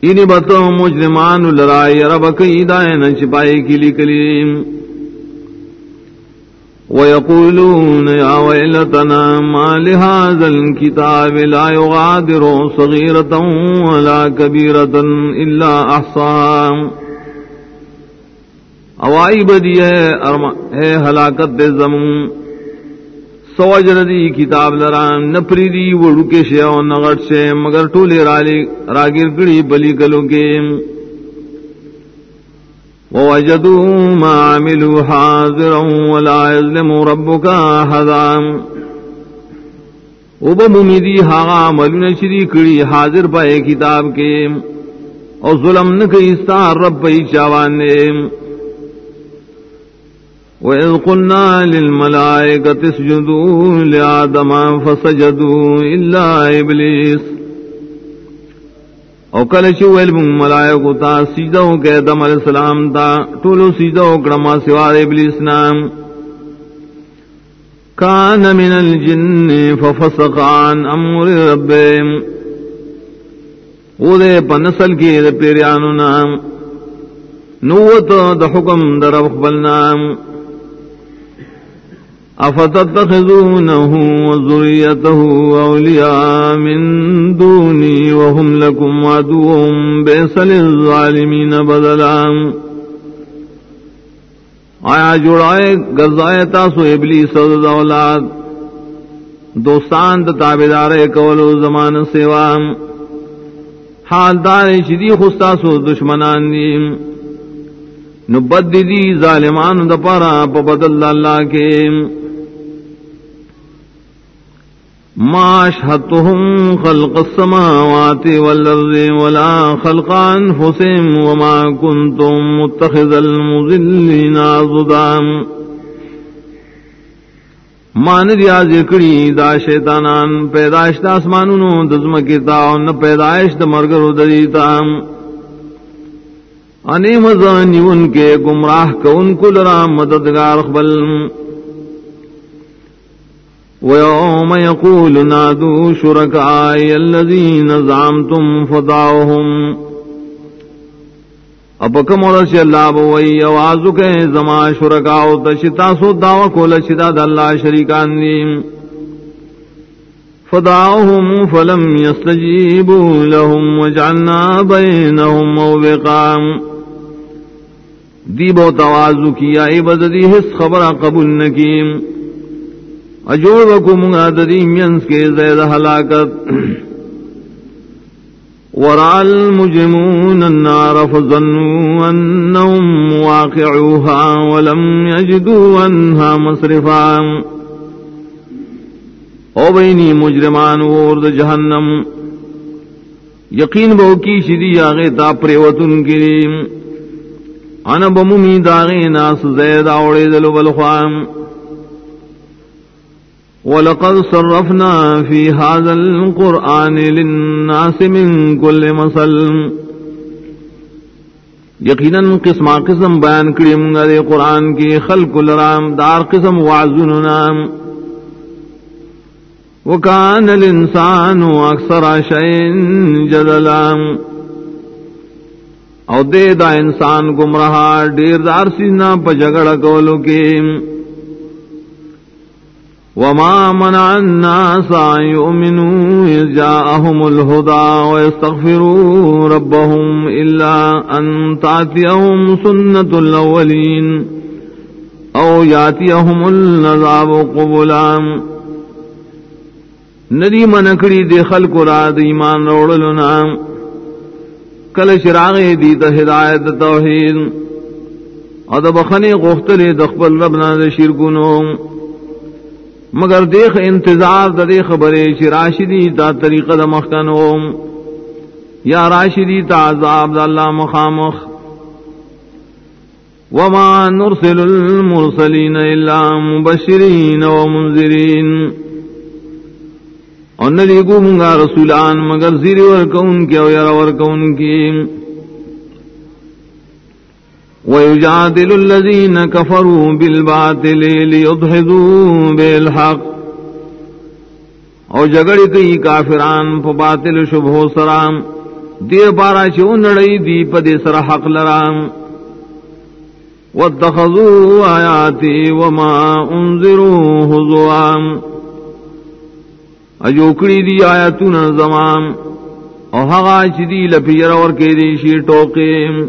A: انہیں بتو مجرمان لرائی رب کئی دائن چپائی کلی کلیم ويقولون يا ويلتنا ما لهذا الكتاب لا يغادر صغيرة ولا كبيرة إلا أحصام اوائی بدی ہے ہلاکت دے زمون. سوجر دی کتاب لران نپری دی وڑو کے شے نغٹ سے مگر ٹولے راگیر گڑی بلی گلو کے۔ ووجدوا ما عملوا حاضرا ولا يظلم ربك أحدا۔ وبممیدی ہاغا عملون شری کڑی حاضر پائے کتاب کے۔ اور ظلم نہ کئی ستار رب پئی چاوان نے
B: وَإِذْ قُلْنَا لِلْمَلَائِكَةِ اسْجُدُوا لِآدَمَ فَسَجَدُوا إِلَّا إِبْلِيسَ او کل چی ویل من ملائکو تا سجدو کے دم علیہ السلام تا طولو سجدو کرما سوار ابلیس نام کان من الجن ففسق عن امر ربیم او دے پنسل کی دے نام نوت دا حکم در اخبل نام افتتخذونه وذريته أولياء من دوني وهم لكم عدوهم بئس للظالمين بدلا. آیا جوڑائے گزائے تاسو ابلیس و اولاد، دوستان دا تابدار کولو زمان سیوام حال دار شدی خستاسو دشمنان دیم نبد دی ظالمان دا پارا پا بدل اللہ کے. ما اشهدتهم خلق السماوات والارض ولا خلق انفسهم وما كنتم متخذ المذلين عضدا ما ندیا ذکری دا شیطانان، پیدائش دا اسمانونو دزمکتا ان پیدائش دا مرگر دریتا انی مزانی ان کے گمراہ کو ان کو لرا مددگار خبل۔ ويوم يقول نادوا شركائي الذين زعمتم فضاؤهم. اب کم اللہ بوئی آواز کے زما شرکاؤ تشتا سو دعو کو لشدا اللہ شریکان دیم فداؤهم فلم يستجيبوا لهم وجعلنا بينهم موبقا. دی بو توازو کیا، ای بددی حس خبر قبول نکیم. اجوڑ وکو منگا ددی مینس کے زید ہلاکت۔ ورال مجمون النار فظنوا انهم واقعوها ولم يجدوا عنها مصرفا۔ او بینی مجرمان ورد جہنم۔ یقین بہو کی شدی آگے تا پریوتن کریم انا بمومی داغے ناس زید آوڑے دلو بلخوام۔ ولقد صرفنا في هذا القرآن للناس من كل مسل یقینا قسم قسم بیان کری منگا دے قرآن کی، خلق لرام دار قسم وعزننا وکان الانسان اکثر شئین جدلا. او دے دا انسان گمرہا دیر دار سینا پا جگڑا کولو کی. وما منع الناس أن يؤمنوا إذ جاءهم الهدى ويستغفروا ربهم إلا أن تأتيهم سنة الأولين أو يأتيهم النذاب قبلا ندی منکڑی دے خلق را دی ایمان روڑلنا کل شراغ دی تا ہدایت توحید ادب خنی غختلی دخبل ربنا دے شرکونوں مگر دیکھ انتظار دا دیکھ برے چی راشدی تا طریقہ دا مخکن یا راشدی تا عذاب دا اللہ مخامخ. وما نرسل المرسلین الا مبشرین و منذرین. اور نلیگو منگا رسولان مگر زیر ورکون کی او یر ورکون کی. ويجادل الذين كفروا بالباطل ليضحدوا بالحق او جگڑی کئی کافران پا باطل شبہ سرام دیر پارا چو نڑی دی پا دی سر حق لرام۔ واتخذوا آیاتی وما انذروا حضوام اجوکڑی دی آیتون زمام او حقا چی دی لپیر اور کے دی شیر ٹوکیم۔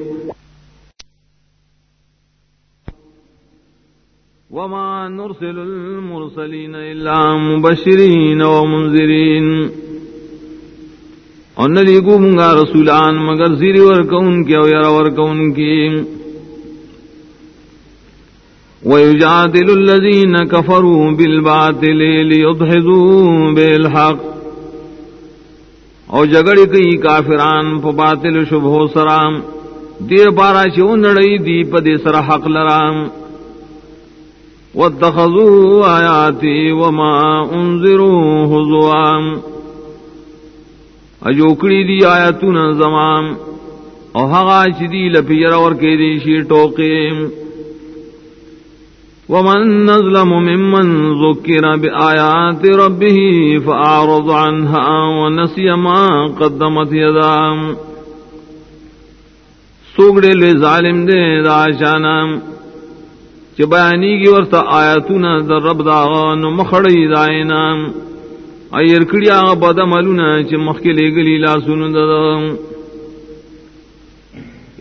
B: وما نرسل المرسلين إلا مبشرين ومنذرين. اور نلیگو منگا رسولان، مگر زیر ورکون کی او یر ورکون کی. ويجادل الذين كفروا بالباطل ليضحدوا بالحق. او جگڑی کئی کافران پا باطل شبہ سرام، دیر پارا چون نڑی دی پا دی سر حق لرام. واتخذوا آیاتی وما انذروا حضوام اجوکڑی دی آیاتنا زمان. او حقا چدی لپیر اور کے دی شی ٹوقیم. ومن نظلم ممن ذکر بآیات ربه فأعرض عنها ونسي ما قدمت يدام. سوگڑے لے ظالم دے دا شانام. چ بیانی کی ورتا آیاتنا در رب داغان مخڑی دائنام ایر کڑی آغا بدا ملونا چ مخکلے گلی لا سنو دادام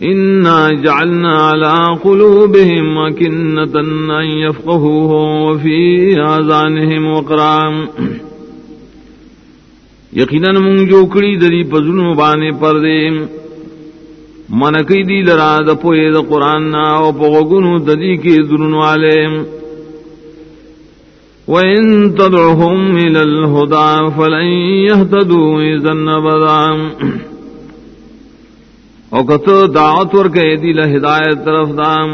B: إنا جعلنا على قلوبهم مكنة أن يفقهوه وفي آذانهم وقرام یقینا من جو کڑی دری پزنو بانے پردے منکی دی لرا د پوئے د قرآن نا او پغگنو ددی کے درن والے. وَإِن تَدْعُهُمْ إِلَى الْهُدَى فَلَن يَهْتَدُوا إِذًا أَبَدًا. او کتو دعوت ور کے دی ہدایت طرف دام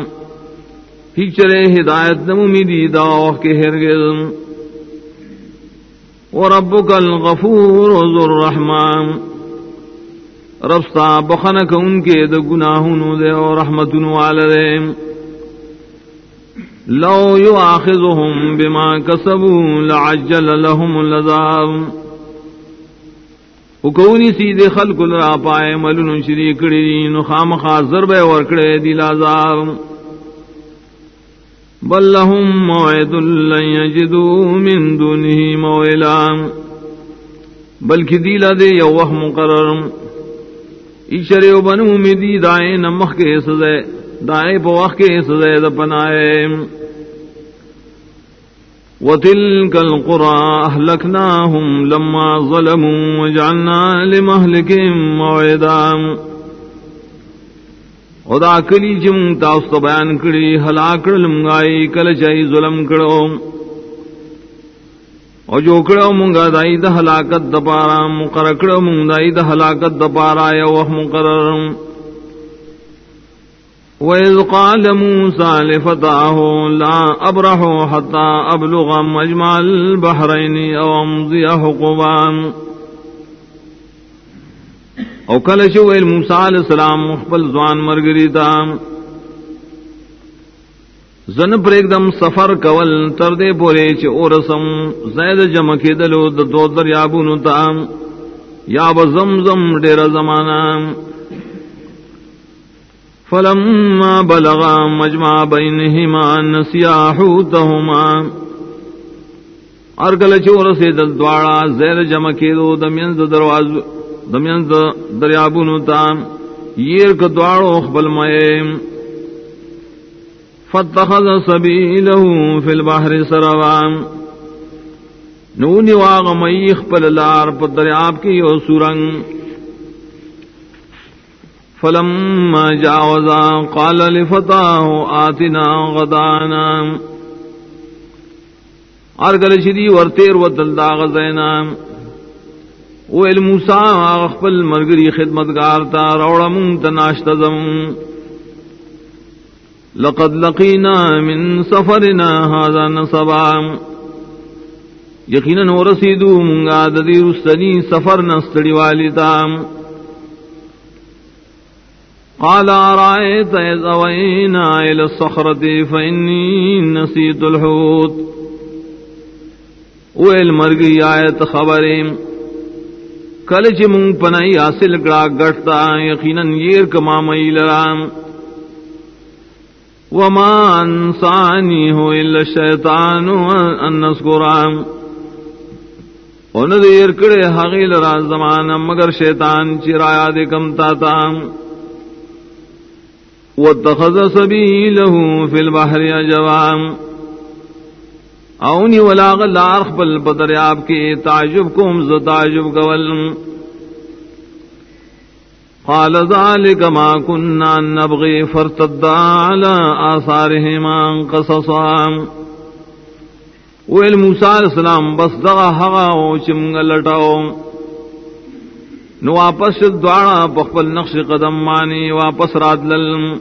B: ہی چرے ہدایت نم امیدی دا وقت کے ہرگز. وربک الغفور ذو الرحمن. رب ستا بخنک ان کے د گناہوں دے اور رحمتن والدے لو یؤاخذهم بما كسبوا لعجل لهم العذاب۔ حکونی سیدے خلق لرا پائے ملن شری کڑی نو خام خاص ضرب ورکڑے دل عذاب بل لهم موعد لن يجدوا من دونه موئلا بلکہ دیلا دے یو وح مقرر۔ ایشر و بنو میں دی دائیں نمخ کے سزے، دائیں پا کے سزے دپنائے وتلك القرى أهلكناهم لما ظلموا وجعلنا لمهلكهم موعدا۔ خدا کلی جم تاست بیان کری ہلاک لمگائی کل چائی ظلم کرو۔ او جو کرو منگا دائی دا ہلاکت دپارا مقرر منگ دائی دا ہلاکت دپارا یا وہ مقرر۔ وَإِذْ قَالَ مُوسَى لِفَتَاهُ لَا أَبْرَحُ حَتَّى أَبْلُغَ مَجْمَعَ الْبَحْرَيْنِ أَوْ أَمْضِيَ حُقُبًا او کل شو ویل موسیٰ علیہ السلام مخبل زوان مرگری تا۔ زن پر دم سفر کول تردے پورے چھ اورسم زید جمع کی دلو د دو دریابونو تا یا بزمزم دیر زمانام فلما بلغا مجمع بينهما نسيا حوتهما ارگل چور سے دل دوارا زیر جمع کے دو دمین درواز دمین دریابونو تام۔ یر کا دوارو اخبل مئیم فاتخذ سبیلہو فی البحر سروام نونی واغ میخ پل لار پر دریاب کی او سورنگ. فلما جاوزا قال لفتاه آتنا غدانا. ارگل شدی ورتیر و دلدا غزینا ویل موسیٰ اخفل مرگری خدمتگار تا روڑا منت ناشتزم لقد لقینا من سفرنا هذا نصبا. یقینا ورسیدو منگا ددی رسنی سفر نستڑی والی قال أرأيت إذ أوينا إلى الصخرة فإني نسيت الحوت. ویل مرگی آیت خبریم کل چی مونگ پنائی حاصل کڑا گٹتا یقیناً یہ کما مئی لرام. وما انسانی ہو الا الشیطان ان نسکرام ان دیر کڑے حقیل راز زمان مگر شیطان چرایا دے کم تاتام واتخذ سبيله في البحر جوام اونی ولاغ لارخ بل بدریاب کے تعجب کم ز تعجب قول قال ذلك ما كنا نبغي فارتد على آثارهما قصصا. ویل موسیٰ علیہ السلام، بس دغا حقا و چمگا لٹاؤ نو واپس دوارا پخبل نقش قدم مانی واپس رات لل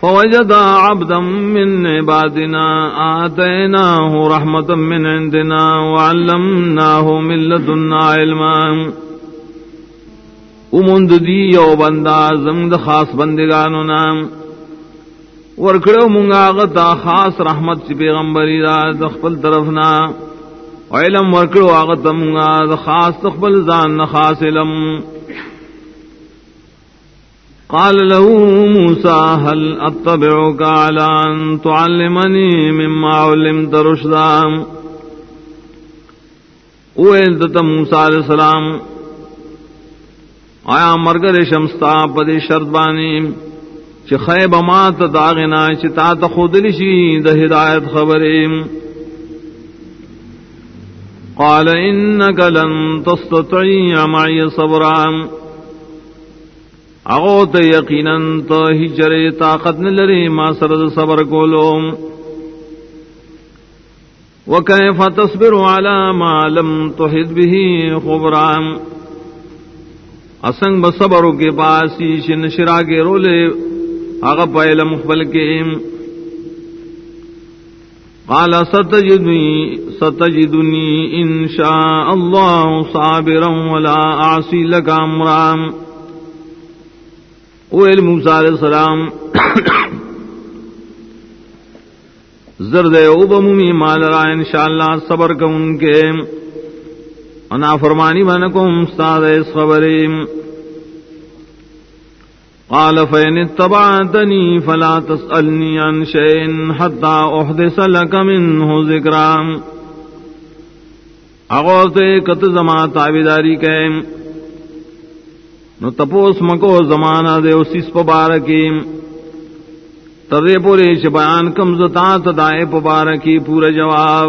B: فوجد عبدا من عبادنا آتيناه رحمة من عندنا، وعلمناه من لدنا علما. امند دی یو بندہ زمد خاص بندگانو نام. ورکڑو منگا غتا خاص رحمت چی پیغمبری دا دخپل طرفنا علم ورکڑو آغتا منگا دا خاص تخبل زان خاص علم. قال له موسى هل أتبعك على أن تعلمني مما علمت رشدا؟ اویل دتا موسیٰ علیہ السلام آیا مرگر شمستا پدی شرط بانی، چی خیب ما تداغنا چی تا تخودلشی دا ہدایت خبریم قال انك لن تستطيع معي صبرا. اغو ته یقینا ته هجر طاقت نه لري ما سره صبر کولو. وكيف تصبر على ما لم تحد به خبرا. اسنگ بصبر کے پاس شن شرا کے رولے اغه پہل مخبل کے قال ستجدني ستجدني ان شاء الله صابرا ولا اعصي لك امرا اویل موسیٰ علیہ السلام، زرد او بمومی مال را انشاءاللہ صبر کا ان کے انا فرمانی بنکم استاد اس خبریم قال فین اتبعتنی فلا تسألنی عن شئن حتی احدث لک منہ ذکرام اغوث کت زمان تابداری کہم نو تپوس مکو زمانہ دے اسی پبارکی ترے پورے چ بیان کم زتا تدائے پبارکی پورا جواب.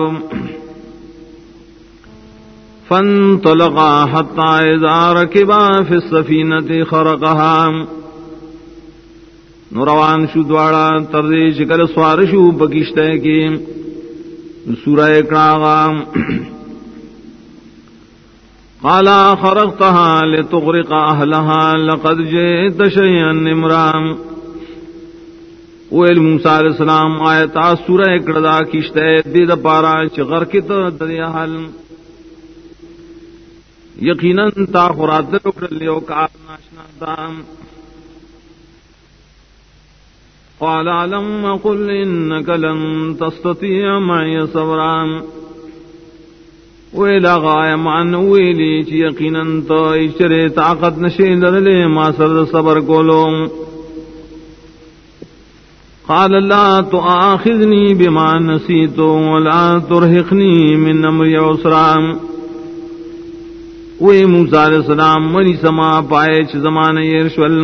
B: فن طلقا اذا رکبا فی السفینة خرقها. نوروان شو دوارا تردے چکل سوار شو بکشتے کی. سورہ اکڑاغام قال خرقتها لتغرق أهلها لقد جئت شيئا نمرا. ویل موسیٰ علیہ السلام آیتا سورہ اکڑدا کشتے دید پارا چغر کی دریا حل. یقیناً تا خورات لیو کار ناشنا دام قال علم قل انك لن تستطيع معي صبرا۔ ویلا غایم عن ویلی چی یقینا تو اشتر طاقت نشین درلے ما سر صبر کولو۔ قال لا تؤاخذني بما نسيت ولا ترهقني من امر عسرا وی موسیٰ علیہ السلام، منی سما پائے چھ زمان یرشول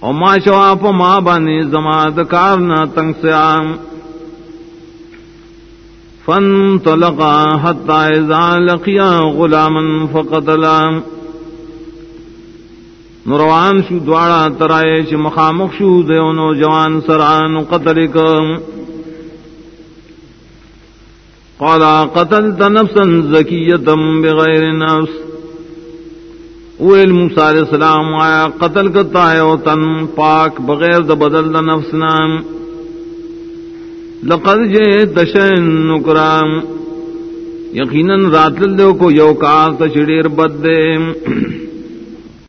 B: او ما شوا شواپ ما بانی زمان دکارنا تنگ سیام فانطلقا حتى إذا لقيا غلاما فقتلا۔ نروان شو دوارا ترائے چھ مخامق شو دیو نوجوان سران قتل کم۔ قالا قتلت نفسا زکیتا بغیر نفس. ویل موسیٰ علیہ السلام آیا، قتل کتا ہے تن پاک بغیر دا بدل دا نفس نام. لقد جے دشن نکرام یقیناً رات کو یو کار تشڑیر بد دے۔